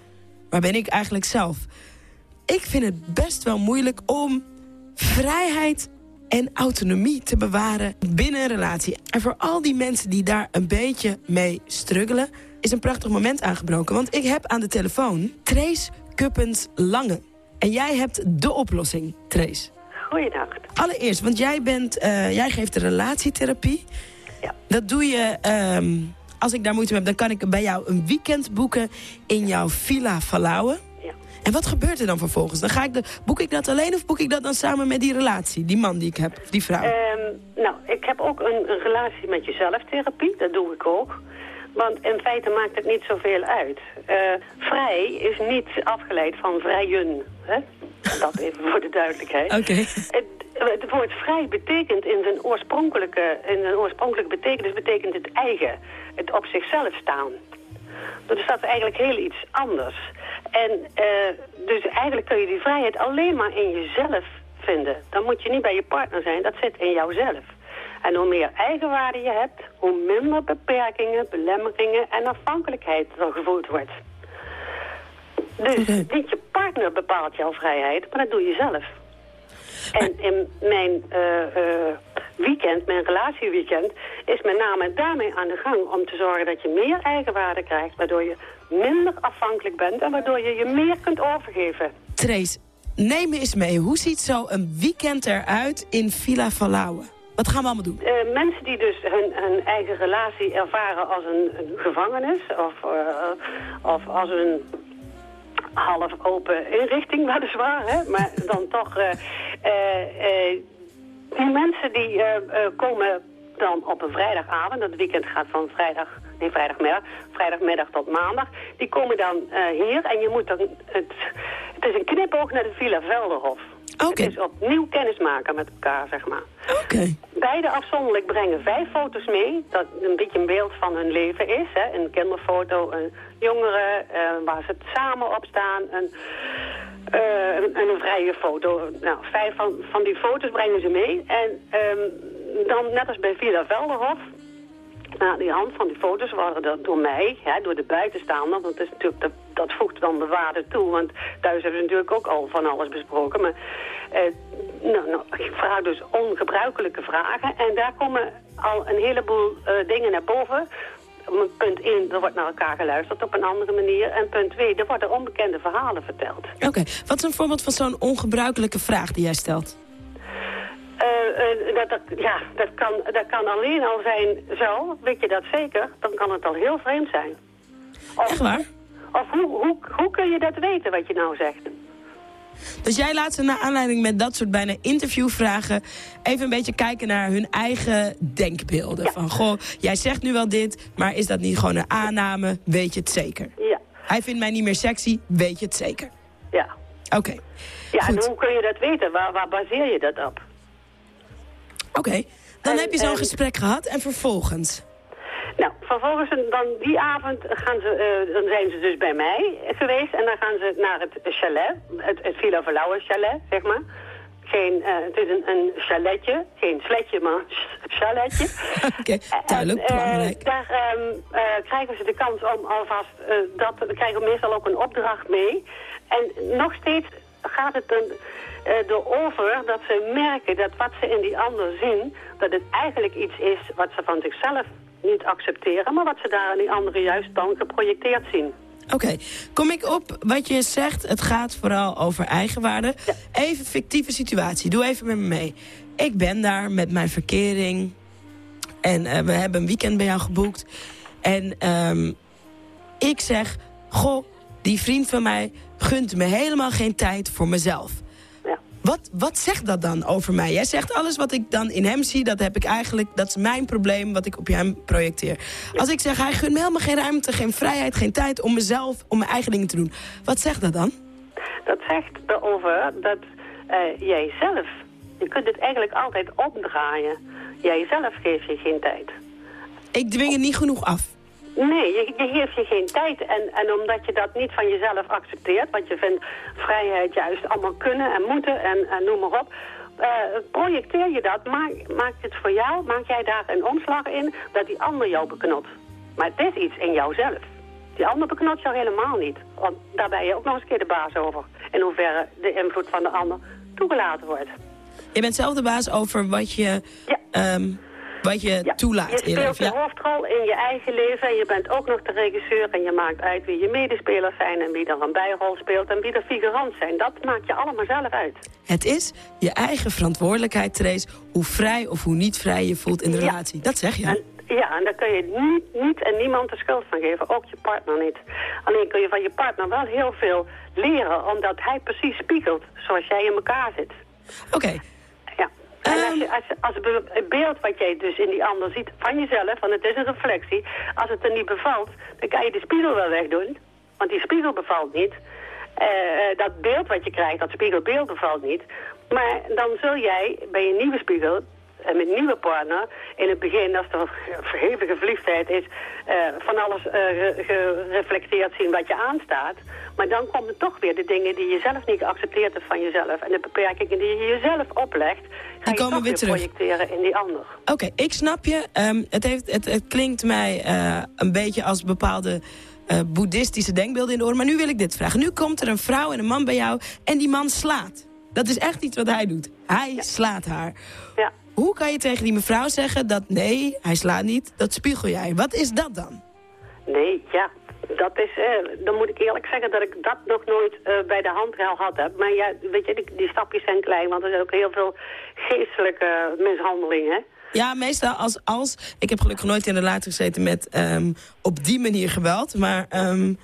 waar ben ik eigenlijk zelf? Ik vind het best wel moeilijk om vrijheid en autonomie te bewaren binnen een relatie. En voor al die mensen die daar een beetje mee struggelen... is een prachtig moment aangebroken. Want ik heb aan de telefoon Trace Kuppens Lange. En jij hebt de oplossing, Trace. Goeiedag. Allereerst, want jij, bent, eh, jij geeft de relatietherapie. Ja. Dat doe je, ehm, als ik daar moeite mee heb... dan kan ik bij jou een weekend boeken in jouw Villa Valauwen. Ja. En wat gebeurt er dan vervolgens? Dan ga ik de, boek ik dat alleen of boek ik dat dan samen met die relatie? Die man die ik heb, of die vrouw? Ehm, nou, ik heb ook een, een relatie met jezelf therapie. Dat doe ik ook. Want in feite maakt het niet zoveel uit. Eh, vrij is niet afgeleid van vrijen. Hè? Dat even voor de duidelijkheid. Oké. Het, het woord vrij betekent in zijn oorspronkelijke, in zijn oorspronkelijke betekenis betekent het eigen. Het op zichzelf staan. Dus dat is eigenlijk heel iets anders. En eh, dus eigenlijk kun je die vrijheid alleen maar in jezelf vinden. Dan moet je niet bij je partner zijn, dat zit in jouzelf. En hoe meer eigenwaarde je hebt, hoe minder beperkingen, belemmeringen en afhankelijkheid er gevoeld wordt. Dus niet je partner bepaalt jouw vrijheid, maar dat doe je zelf. En in mijn eh, eh, weekend, mijn relatieweekend, is met name daarmee aan de gang om te zorgen dat je meer eigenwaarde krijgt, waardoor je minder afhankelijk bent en waardoor je je meer kunt overgeven. Trace, neem me eens mee. Hoe ziet zo een weekend eruit in Villa Valauwe? Wat gaan we allemaal doen? Eh, mensen die dus hun, eigen relatie ervaren als een, gevangenis of, uh, of als een half open inrichting, weliswaar, hè? maar dan toch... Uh, die mensen die komen dan op een vrijdagavond, dat weekend gaat van vrijdag, nee vrijdagmiddag, vrijdagmiddag tot maandag, die komen dan hier en je moet dan, het, het is een knipoog naar de Villa Velderhof. Okay. Het is opnieuw kennismaken met elkaar, zeg maar. Oké. Beide afzonderlijk brengen vijf foto's mee, dat een beetje een beeld van hun leven is. Hè? Een kinderfoto, een jongere, uh, waar ze samen op staan, een, uh, een, een, vrije foto. Nou, vijf van, van die foto's brengen ze mee. En um, dan, net als bij Villa Velderhof, nou, die hand van die foto's waren dat door mij, hè, door de buitenstaander. Want is natuurlijk, dat, dat voegt dan de waarde toe. Want thuis hebben ze natuurlijk ook al van alles besproken. Maar eh, nou, nou, ik vraag dus ongebruikelijke vragen. En daar komen al een heleboel uh, dingen naar boven. Punt 1, er wordt naar elkaar geluisterd op een andere manier. En punt 2, er worden onbekende verhalen verteld. Oké, wat is een voorbeeld van zo'n ongebruikelijke vraag die jij stelt? Uh, uh, dat, dat, ja, dat kan, dat kan alleen al zijn zo, weet je dat zeker, dan kan het al heel vreemd zijn. Of, Echt waar? Of hoe, hoe, hoe kun je dat weten wat je nou zegt? Dus jij laat ze naar aanleiding met dat soort bijna interviewvragen... even een beetje kijken naar hun eigen denkbeelden. Ja. Van, goh, jij zegt nu wel dit, maar is dat niet gewoon een aanname? Weet je het zeker? Ja. Hij vindt mij niet meer sexy, weet je het zeker? Ja. Oké. Okay. Ja, en hoe kun je dat weten? Waar, waar baseer je dat op? Oké, okay. dan en, heb je zo'n gesprek gehad en vervolgens? Nou, vervolgens dan die avond gaan ze, uh, dan zijn ze dus bij mij geweest en dan gaan ze naar het chalet, het, het Villa Verlauwen chalet, zeg maar. Geen, uh, het is een, een chaletje, geen sletje, maar chaletje. Oké, okay, duidelijk, en, uh, belangrijk. Daar um, krijgen ze de kans om alvast, dat, we krijgen meestal ook een opdracht mee. En nog steeds gaat het dan erover dat ze merken dat wat ze in die ander zien, dat het eigenlijk iets is wat ze van zichzelf niet accepteren, maar wat ze daar in die anderen juist dan geprojecteerd zien. Oké, okay. kom ik op wat je zegt, het gaat vooral over eigenwaarde. Ja. Even fictieve situatie, doe even met me mee. Ik ben daar met mijn verkering en uh, we hebben een weekend bij jou geboekt. En um, ik zeg, goh, die vriend van mij gunt me helemaal geen tijd voor mezelf. Wat, wat zegt dat dan over mij? Jij zegt alles wat ik dan in hem zie, dat heb ik eigenlijk, dat is mijn probleem wat ik op hem projecteer. Als ik zeg, hij gunt me helemaal geen ruimte, geen vrijheid, geen tijd om mezelf, om mijn eigen dingen te doen. Wat zegt dat dan? Dat zegt erover dat uh, jij zelf, je kunt het eigenlijk altijd opdraaien. Jij zelf geeft je geen tijd. Ik dwing het niet genoeg af. Nee, je, je, geeft je geen tijd. En, en omdat je dat niet van jezelf accepteert, want je vindt vrijheid juist allemaal kunnen en moeten en, en noem maar op. Uh, projecteer je dat, maak, maak het voor jou, maak jij daar een omslag in dat die ander jou beknot. Maar het is iets in jouzelf. Die ander beknot jou helemaal niet. Want daar ben je ook nog eens een keer de baas over. In hoeverre de invloed van de ander toegelaten wordt. Je bent zelf de baas over wat je... Ja. Um, wat je ja, toelaat je speelt de hoofdrol in je eigen leven en je bent ook nog de regisseur en je maakt uit wie je medespelers zijn en wie er een bijrol speelt en wie er figurant zijn. Dat maakt je allemaal zelf uit. Het is je eigen verantwoordelijkheid, Trace, hoe vrij of hoe niet vrij je voelt in de Ja. relatie. Dat zeg je. En, ja, en daar kun je niet, niet en niemand de schuld van geven, ook je partner niet. Alleen kun je van je partner wel heel veel leren, omdat hij precies spiegelt zoals jij in elkaar zit. Oké. En als, je, als, je- als het be- beeld wat jij dus in die ander ziet van jezelf, want het is een reflectie, als het er niet bevalt, dan kan je de spiegel wel wegdoen, want die spiegel bevalt niet. Eh, eh, dat beeld wat je krijgt, dat spiegelbeeld bevalt niet. Maar dan zul jij bij je nieuwe spiegel En met nieuwe partner, in het begin, als er verhevige verliefdheid is, eh, van alles ge- gereflecteerd zien wat je aanstaat. Maar dan komen toch weer de dingen die je zelf niet geaccepteerd hebt van jezelf. En de beperkingen die je jezelf oplegt, ga je komen toch weer terug. projecteren in die ander. Oké, ik snap je. Ehm, het, heeft, het, het klinkt mij eh, een beetje als bepaalde boeddhistische denkbeelden in de oren. Maar nu wil ik dit vragen. Nu komt er een vrouw en een man bij jou en die man slaat. Dat is echt iets wat hij doet. Hij slaat haar. Ja. Hoe kan je tegen die mevrouw zeggen dat nee, hij slaat niet, dat spiegel jij. Wat is dat dan? Nee, ja. Dat is, eh, dan moet ik eerlijk zeggen dat ik dat nog nooit eh, bij de hand gehad heb. Maar ja, weet je, die, die stapjes zijn klein, want er zijn ook heel veel geestelijke mishandelingen. Ja, meestal als, als... Ik heb gelukkig nooit in een relatie gezeten met ehm, op die manier geweld. Maar ehm,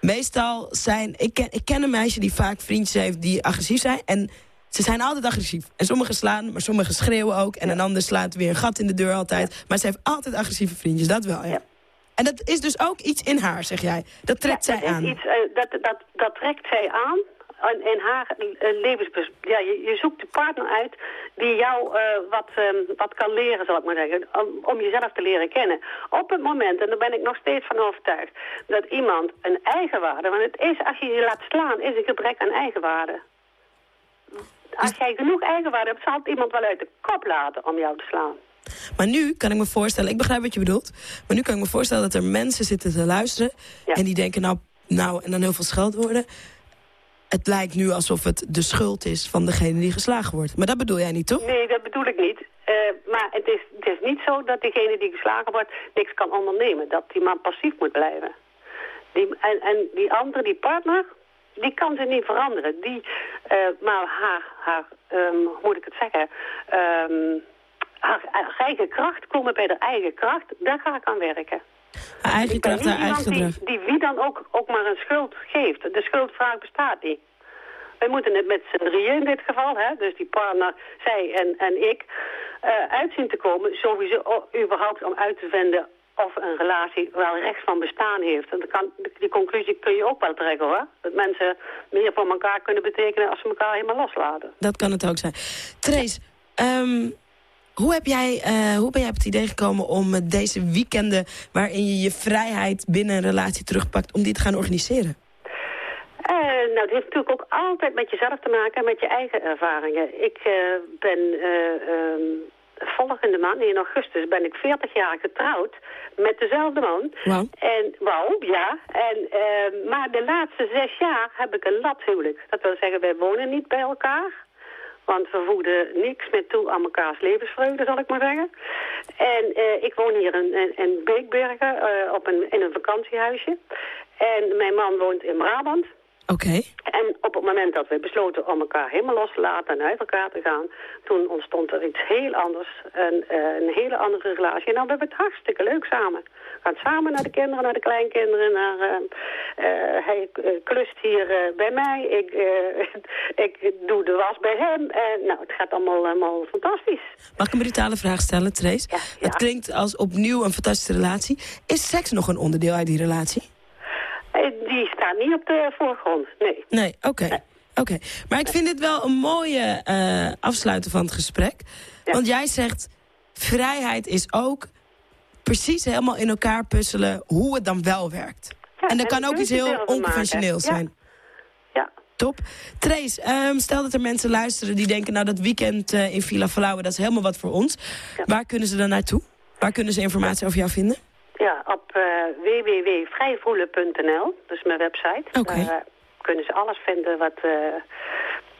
meestal zijn... Ik ken, ik ken een meisje die vaak vriendjes heeft die agressief zijn. En ze zijn altijd agressief. En sommigen slaan, maar sommigen schreeuwen ook. En een ander slaat weer een gat in de deur altijd. Maar ze heeft altijd agressieve vriendjes, dat wel, ja. En dat is dus ook iets in haar, zeg jij. Dat trekt zij aan. Iets, eh, dat, dat, dat trekt zij aan in, haar uh, levensbes... Ja, je, je zoekt de partner uit die jou eh, wat, ehm, wat kan leren, zal ik maar zeggen. Om, om jezelf te leren kennen. Op het moment, en daar ben ik nog steeds van overtuigd... dat iemand een eigenwaarde... Want het is, als je je laat slaan, is een gebrek aan eigenwaarde. Als jij genoeg eigenwaarde hebt, zal het iemand wel uit de kop laten om jou te slaan. Maar nu kan ik me voorstellen, ik begrijp wat je bedoelt... maar nu kan ik me voorstellen dat er mensen zitten te luisteren... en die denken, nou, nou, en dan heel veel scheldwoorden... het lijkt nu alsof het de schuld is van degene die geslagen wordt. Maar dat bedoel jij niet, toch? Nee, dat bedoel ik niet. Eh, maar het is, het is niet zo dat degene die geslagen wordt niks kan ondernemen. Dat die man passief moet blijven. Die, en, en die andere, die partner, die kan ze niet veranderen. Die, eh, maar haar, haar ehm, hoe moet ik het zeggen... ehm, haar, haar eigen kracht, komen bij haar eigen kracht, daar ga ik aan werken. Haar eigen kracht, haar eigen gedrag. Die, die wie dan ook, ook maar een schuld geeft. De schuldvraag bestaat niet. Wij moeten het met z'n drieën in dit geval, hè, dus die partner, zij en, en ik, eh uitzien te komen, sowieso überhaupt om uit te vinden of een relatie wel recht van bestaan heeft. En kan, die conclusie kun je ook wel trekken hoor. Dat mensen meer voor elkaar kunnen betekenen als ze elkaar helemaal loslaten. Dat kan het ook zijn. Trace, ehm, hoe, heb jij, eh, hoe ben jij op het idee gekomen om deze weekenden... waarin je je vrijheid binnen een relatie terugpakt... om die te gaan organiseren? Eh, nou, het heeft natuurlijk ook altijd met jezelf te maken en met je eigen ervaringen. Ik eh, ben eh, ehm, volgende maand, in augustus, ben ik 40 jaar getrouwd met dezelfde man. En, wauw, ja. En, eh, maar de laatste zes jaar heb ik een lathuwelijk. Dat wil zeggen, wij wonen niet bij elkaar. Want we voegden niks meer toe aan mekaars levensvreugde, zal ik maar zeggen. En eh, ik woon hier in, in, in Beekbergen eh, op een, in een vakantiehuisje. En mijn man woont in Brabant. Oké. En op het moment dat we besloten om elkaar helemaal los te laten en uit elkaar te gaan, toen ontstond er iets heel anders, een, eh, een hele andere relatie. En dan hebben we het hartstikke leuk samen. We gaan samen naar de kinderen, naar de kleinkinderen, naar, eh, hij klust hier bij mij, ik, ik doe de was bij hem. En nou, het gaat allemaal, allemaal fantastisch. Mag ik een brutale vraag stellen, Trace? Het klinkt als opnieuw een fantastische relatie. Is seks nog een onderdeel uit die relatie? Eh, Die staat niet op de voorgrond, nee. Nee, oké. Oké, maar ik vind dit wel een mooie eh afsluiten van het gesprek. Want jij zegt, vrijheid is ook precies helemaal in elkaar puzzelen hoe het dan wel werkt. en dat kan ook iets heel onconventioneels. Ja. zijn. Ja. Top. Trace, ehm, stel dat er mensen luisteren die denken... nou, dat weekend eh, in Villa Flauwe, dat is helemaal wat voor ons. Waar kunnen ze dan naartoe? Waar kunnen ze informatie over jou vinden? Ja, op eh www.vrijvoelen.nl, dus mijn website. Daar kunnen ze alles vinden wat, eh,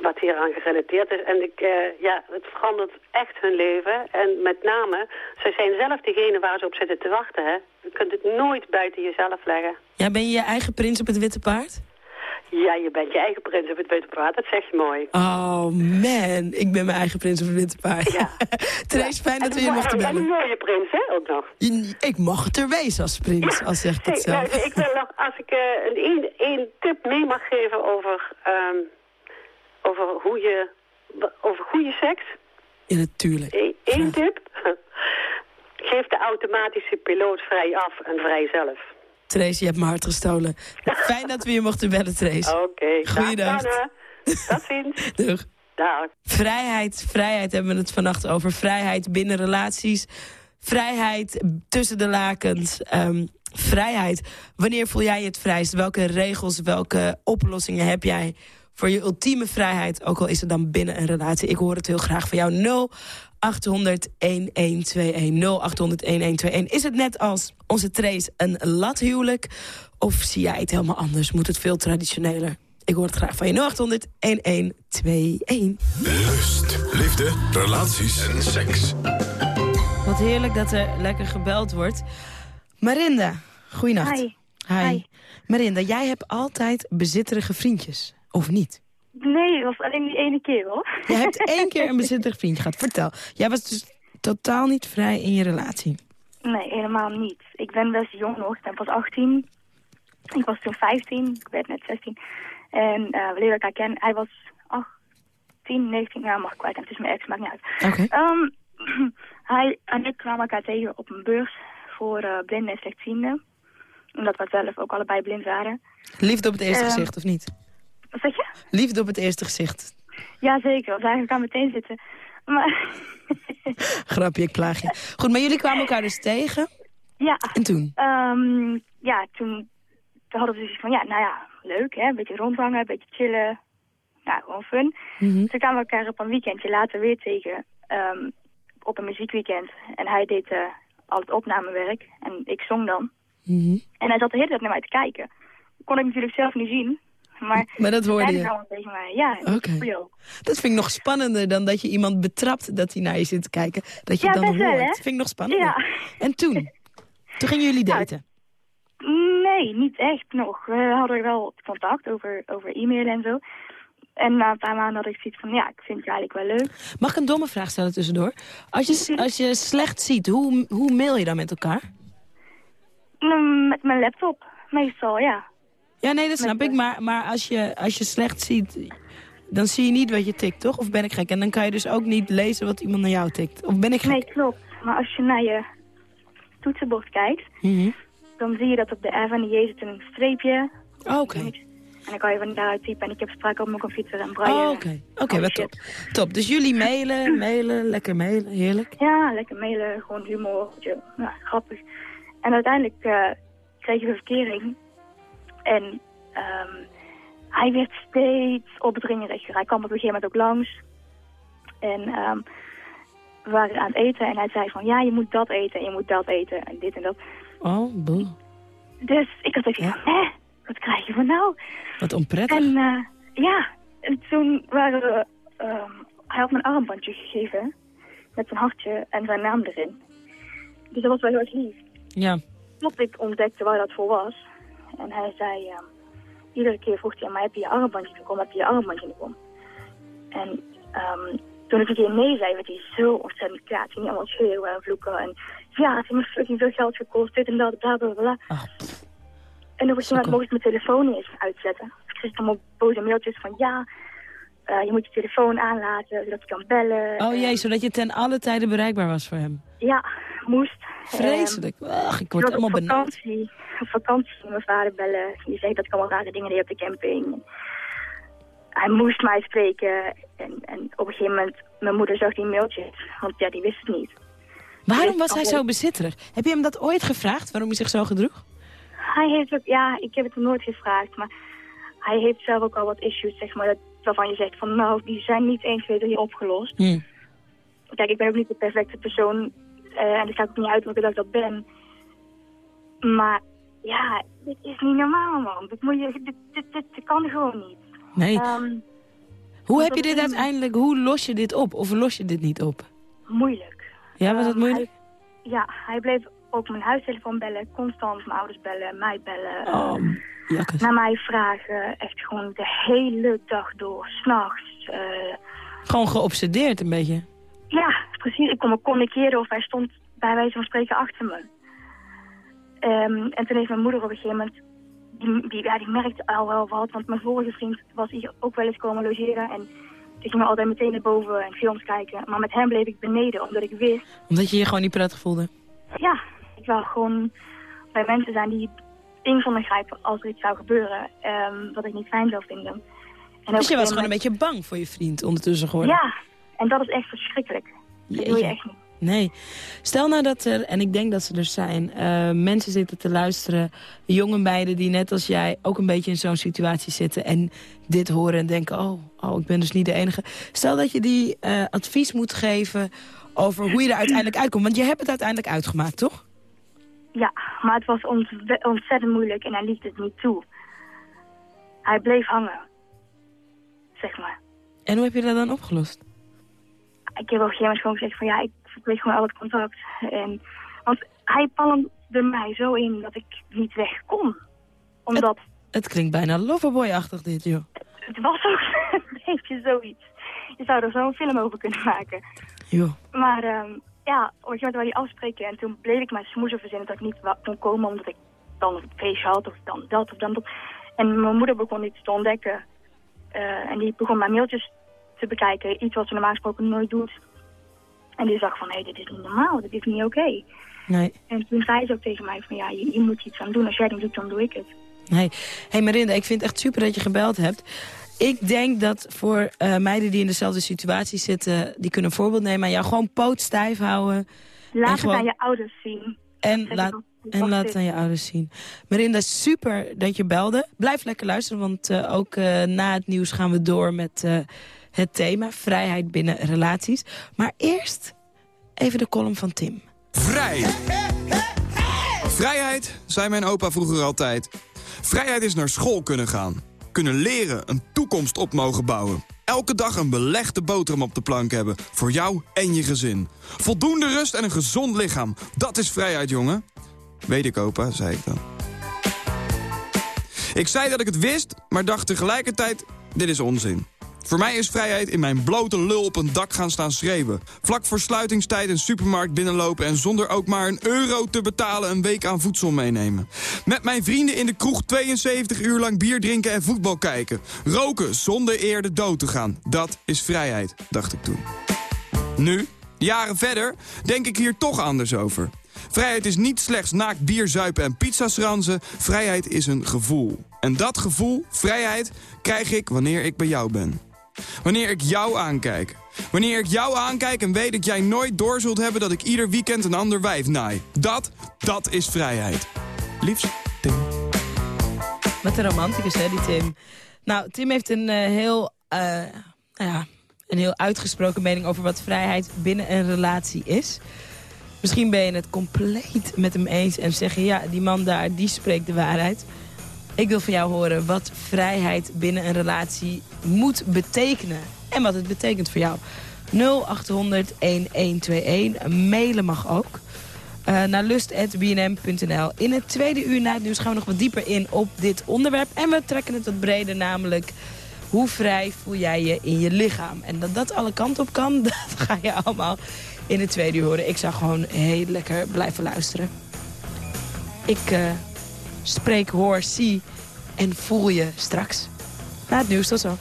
wat hieraan gerelateerd is. En ik, eh, ja, het verandert echt hun leven. En met name, ze zijn zelf degene waar ze op zitten te wachten. Hè. Je kunt het nooit buiten jezelf leggen. Ja, ben je je eigen prins op het witte paard? Ja, je bent je eigen prins op het witte paard, dat zeg je mooi. Oh man, ik ben mijn eigen prins op het witte paard. Ja. Trace, fijn dat we je mochten En een bellen. mooie prins, hè, ook nog. Je- Ik mag het er wezen als prins, al zeg ik het Hey, zelf. nou, ik wil nog, als ik eh, een, één, één tip mee mag geven over, ehm, over, hoe je, over goede seks. Ja, natuurlijk. Eén tip. Geef de automatische piloot vrij af en vrij zelf. Trace, je hebt mijn hart gestolen. Fijn dat we je mochten bellen, Trace. Oké, graag Goeiedag. Tot ziens. Doeg. Dag. Vrijheid, vrijheid hebben we het vannacht over. Vrijheid binnen relaties. Vrijheid tussen de lakens. Ehm, vrijheid. Wanneer voel jij je het vrijst? Welke regels, welke oplossingen heb jij voor je ultieme vrijheid? Ook al is het dan binnen een relatie. Ik hoor het heel graag van jou. 0800 1121 0800 1121. Is het net als onze Trace een lathuwelijk? Of zie jij het helemaal anders? Moet het veel traditioneler? Ik hoor het graag van je 0800 1121. Lust, liefde, relaties en seks. Wat heerlijk dat er lekker gebeld wordt. Marinda, goeienacht. Hi. Hi. Marinda, jij hebt altijd bezitterige vriendjes, of niet? Nee, dat was alleen die ene keer hoor. Je hebt één keer een bezitterig vriendje gehad. Vertel. Jij was dus totaal niet vrij in je relatie. Nee, helemaal niet. Ik ben best jong nog. Ik ben pas 18. Ik was toen 15. Ik werd net 16. En eh, we leren elkaar kennen. Hij was 18, 19. Ja, mag ik kwijt. Het is mijn ex, maakt niet uit. Oké. Ehm, hij en ik kwamen elkaar tegen op een beurs voor eh blinden en slechtzienden. Omdat we zelf ook allebei blind waren. Liefde op het eerste Ehm, gezicht, of niet? Wat zeg je? Liefde op het eerste gezicht. Jazeker, we zagen elkaar meteen zitten. Maar Grapje, ik plaag je. Goed, maar jullie kwamen elkaar dus tegen. ja. En toen? Ehm, ja, toen, toen hadden we dus van, ja, nou ja, leuk hè, een beetje rondhangen, een beetje chillen. Ja, gewoon fun. Mhm. Toen kwamen we elkaar op een weekendje later weer tegen, ehm, op een muziekweekend. En hij deed eh, al het opnamewerk en ik zong dan. Mhm. En hij zat de hele tijd naar mij te kijken. kon ik natuurlijk zelf niet zien. Maar, Maar dat hoorde je? ja, jou. Dat vind ik nog spannender dan dat je iemand betrapt dat hij naar je zit te kijken. Dat je Ja, het dan wel, hoort. hè? vind ik nog spannender. Ja. En toen? Toen gingen jullie daten? Nee, niet echt nog. We hadden wel contact over, over e-mail en zo. En na een paar maanden had ik zoiets van, ja, ik vind je eigenlijk wel leuk. Mag ik een domme vraag stellen tussendoor? Als je, als je slecht ziet, hoe, hoe mail je dan met elkaar? Mm, Met mijn laptop, meestal, ja. Ja, nee, dat snap ik. Maar, maar als, je, als je slecht ziet, dan zie je niet wat je tikt, toch? Of ben ik gek? En dan kan je dus ook niet lezen wat iemand naar jou tikt. Of ben ik gek? Nee, klopt. Maar als je naar je toetsenbord kijkt, Mhm. dan zie je dat op de R van de J zit een streepje. Oh, Oké. En dan kan je van daaruit typen. En ik heb spraak op mijn computer en braille. Oh, Oké, oké, wat top. Top, dus jullie mailen, mailen, lekker mailen, heerlijk. Ja, lekker mailen, gewoon humor, grappig. En uiteindelijk eh, kregen we verkering. En ehm, hij werd steeds opdringeriger. Hij kwam op een gegeven moment ook langs. En ehm, we waren aan het eten en hij zei van... Ja, je moet dat eten en je moet dat eten en dit en dat. Oh, boe. Dus ik had zoiets van... Hè, wat krijg je van nou? Wat onprettig. En eh, ja, en toen waren we... ehm, hij had me een armbandje gegeven met zijn hartje en zijn naam erin. Dus dat was wel heel erg lief. Ja. Tot ik ontdekte waar dat voor was. En hij zei, ehm, iedere keer vroeg hij aan mij, heb je je armbandje om? Heb je je armbandje om? En ehm, toen ik een keer nee zei, werd hij zo ontzettend kwaad. Hij ging allemaal schreeuwen en vloeken. En ja, het heeft me fucking veel geld gekost, dit en dat, bla bla bla. En op een gegeven moment mocht ik mijn telefoon niet eens uitzetten. Ik kreeg allemaal boze mailtjes van ja, eh, je moet je telefoon aanlaten, zodat je kan bellen. Oh jee, zodat je ten alle tijden bereikbaar was voor hem. Ja, moest. Vreselijk. Ach, ik word Ik was allemaal op benauwd. vakantie, op vakantie mijn vader bellen. Die zei dat ik allemaal rare dingen deed op de camping. Hij moest mij spreken. En, en op een gegeven moment, mijn moeder zag die mailtjes. Want ja, die wist het niet. Waarom Dus was hij zo bezitterig? Heb je hem dat ooit gevraagd, waarom hij zich zo gedroeg? Hij heeft ook, ja, ik heb het hem nooit gevraagd. Maar hij heeft zelf ook al wat issues, zeg maar. Dat, waarvan je zegt van, nou, die zijn niet 1, 2, 3 opgelost. Hm. Kijk, ik ben ook niet de perfecte persoon. Eh, en dat ga ik ook niet uitdrukken dat ik dat ben. Maar ja, dit is niet normaal, man. Dit, moet je, dit, dit, dit, dit kan gewoon niet. Nee. Ehm, Hoe heb je dat dit uiteindelijk, hoe los je dit op? Of los je dit niet op? moeilijk. Ja, was het Ehm, moeilijk? hij- ja, hij bleef ook mijn huistelefoon bellen, constant mijn ouders bellen, mij bellen. Oh, jakkes. Naar mij vragen, echt gewoon de hele dag door, s'nachts. eh Gewoon geobsedeerd een beetje. Ja, precies. Ik kon me communiceren of hij stond bij wijze van spreken achter me. Ehm, en toen heeft mijn moeder op een gegeven moment, die, die, ja, die merkte al wel wat, want mijn vorige vriend was hier ook wel eens komen logeren. En die ging altijd meteen naar boven en films kijken. Maar met hem bleef ik beneden, omdat ik wist, Omdat je je gewoon niet prettig voelde. ja, ik wil gewoon bij mensen zijn die in konden grijpen als er iets zou gebeuren, ehm, wat ik niet fijn zou vinden. En Dus je was gewoon een beetje bang voor je vriend ondertussen geworden? Ja, en dat is echt verschrikkelijk. Dat wil je echt niet. Nee. Stel nou dat er, en ik denk dat ze er zijn, eh, mensen zitten te luisteren, jonge meiden die net als jij ook een beetje in zo'n situatie zitten en dit horen en denken, oh, oh, ik ben dus niet de enige. Stel dat je die eh, advies moet geven over hoe je er uiteindelijk uitkomt, want je hebt het uiteindelijk uitgemaakt, toch? Ja, maar het was ont- ontzettend moeilijk en hij liet het niet toe. Hij bleef hangen. Zeg maar. En hoe heb je dat dan opgelost? Ik heb op een gegeven moment gewoon gezegd van ja, ik verplicht gewoon al het contact. En, want hij palmde mij zo in dat ik niet weg kon. Omdat Het klinkt bijna loverboy-achtig dit, joh. het was ook een beetje zoiets. Je zou er zo een film over kunnen maken. Joh. Maar ehm, ja, op een gegeven moment wou hij afspreken en toen bleef ik maar smoezen verzinnen dat ik niet kon komen omdat ik dan een feestje had of dan dat of dan dat. En mijn moeder begon iets te ontdekken. Eh, en die begon mijn mailtjes te bekijken. Iets wat ze normaal gesproken nooit doet. En die zag van, hé, dit is niet normaal, dit is niet oké. Nee. En toen zei ze ook tegen mij van, ja, je, je moet iets aan doen. Als jij het niet doet, dan doe ik het. Nee. hey Marinda, ik vind het echt super dat je gebeld hebt. Ik denk dat voor eh, meiden die in dezelfde situatie zitten... die kunnen een voorbeeld nemen aan jou. Gewoon poot stijf houden. Laat het gewoon- aan je ouders zien. En laat, en laat het aan je ouders zien. Marinda, super dat je belde. Blijf lekker luisteren, want eh, ook eh, na het nieuws gaan we door met het thema. Vrijheid binnen relaties. Maar eerst even de column van Tim. Vrij. Vrijheid, zei mijn opa vroeger altijd. Vrijheid is naar school kunnen gaan. Kunnen leren, een toekomst op mogen bouwen. Elke dag een belegde boterham op de plank hebben. Voor jou en je gezin. Voldoende rust en een gezond lichaam. Dat is vrijheid, jongen. Weet ik, opa, zei ik dan. Ik zei dat ik het wist, maar dacht tegelijkertijd... dit is onzin. Voor mij is vrijheid in mijn blote lul op een dak gaan staan schreeuwen. Vlak voor sluitingstijd een supermarkt binnenlopen... en zonder ook maar een euro te betalen een week aan voedsel meenemen. Met mijn vrienden in de kroeg 72 uur lang bier drinken en voetbal kijken. Roken zonder eer de dood te gaan. Dat is vrijheid, dacht ik toen. Nu, jaren verder, denk ik hier toch anders over. Vrijheid is niet slechts naakt bier zuipen en pizza's ranzen. Vrijheid is een gevoel. En dat gevoel, vrijheid, krijg ik wanneer ik bij jou ben. Wanneer ik jou aankijk. Wanneer ik jou aankijk en weet dat jij nooit door zult hebben... dat ik ieder weekend een ander wijf naai. Dat, dat is vrijheid. Liefst, Tim. Wat een romanticus, hè, die Tim. Nou, Tim heeft een eh, heel... eh, nou ja, een heel uitgesproken mening over wat vrijheid binnen een relatie is. Misschien ben je het compleet met hem eens en zeg je... ja, die man daar, die spreekt de waarheid. Ik wil van jou horen wat vrijheid binnen een relatie moet betekenen. En wat het betekent voor jou. 0800-1121. Mailen mag ook. Eh, naar lust.bnm.nl. In het tweede uur na het nieuws gaan we nog wat dieper in op dit onderwerp. En we trekken het wat breder, namelijk... hoe vrij voel jij je in je lichaam? En dat dat alle kanten op kan, dat ga je allemaal in het tweede uur horen. Ik zou gewoon heel lekker blijven luisteren. Ik eh, spreek, hoor, zie en voel je straks. Na het nieuws, tot zo.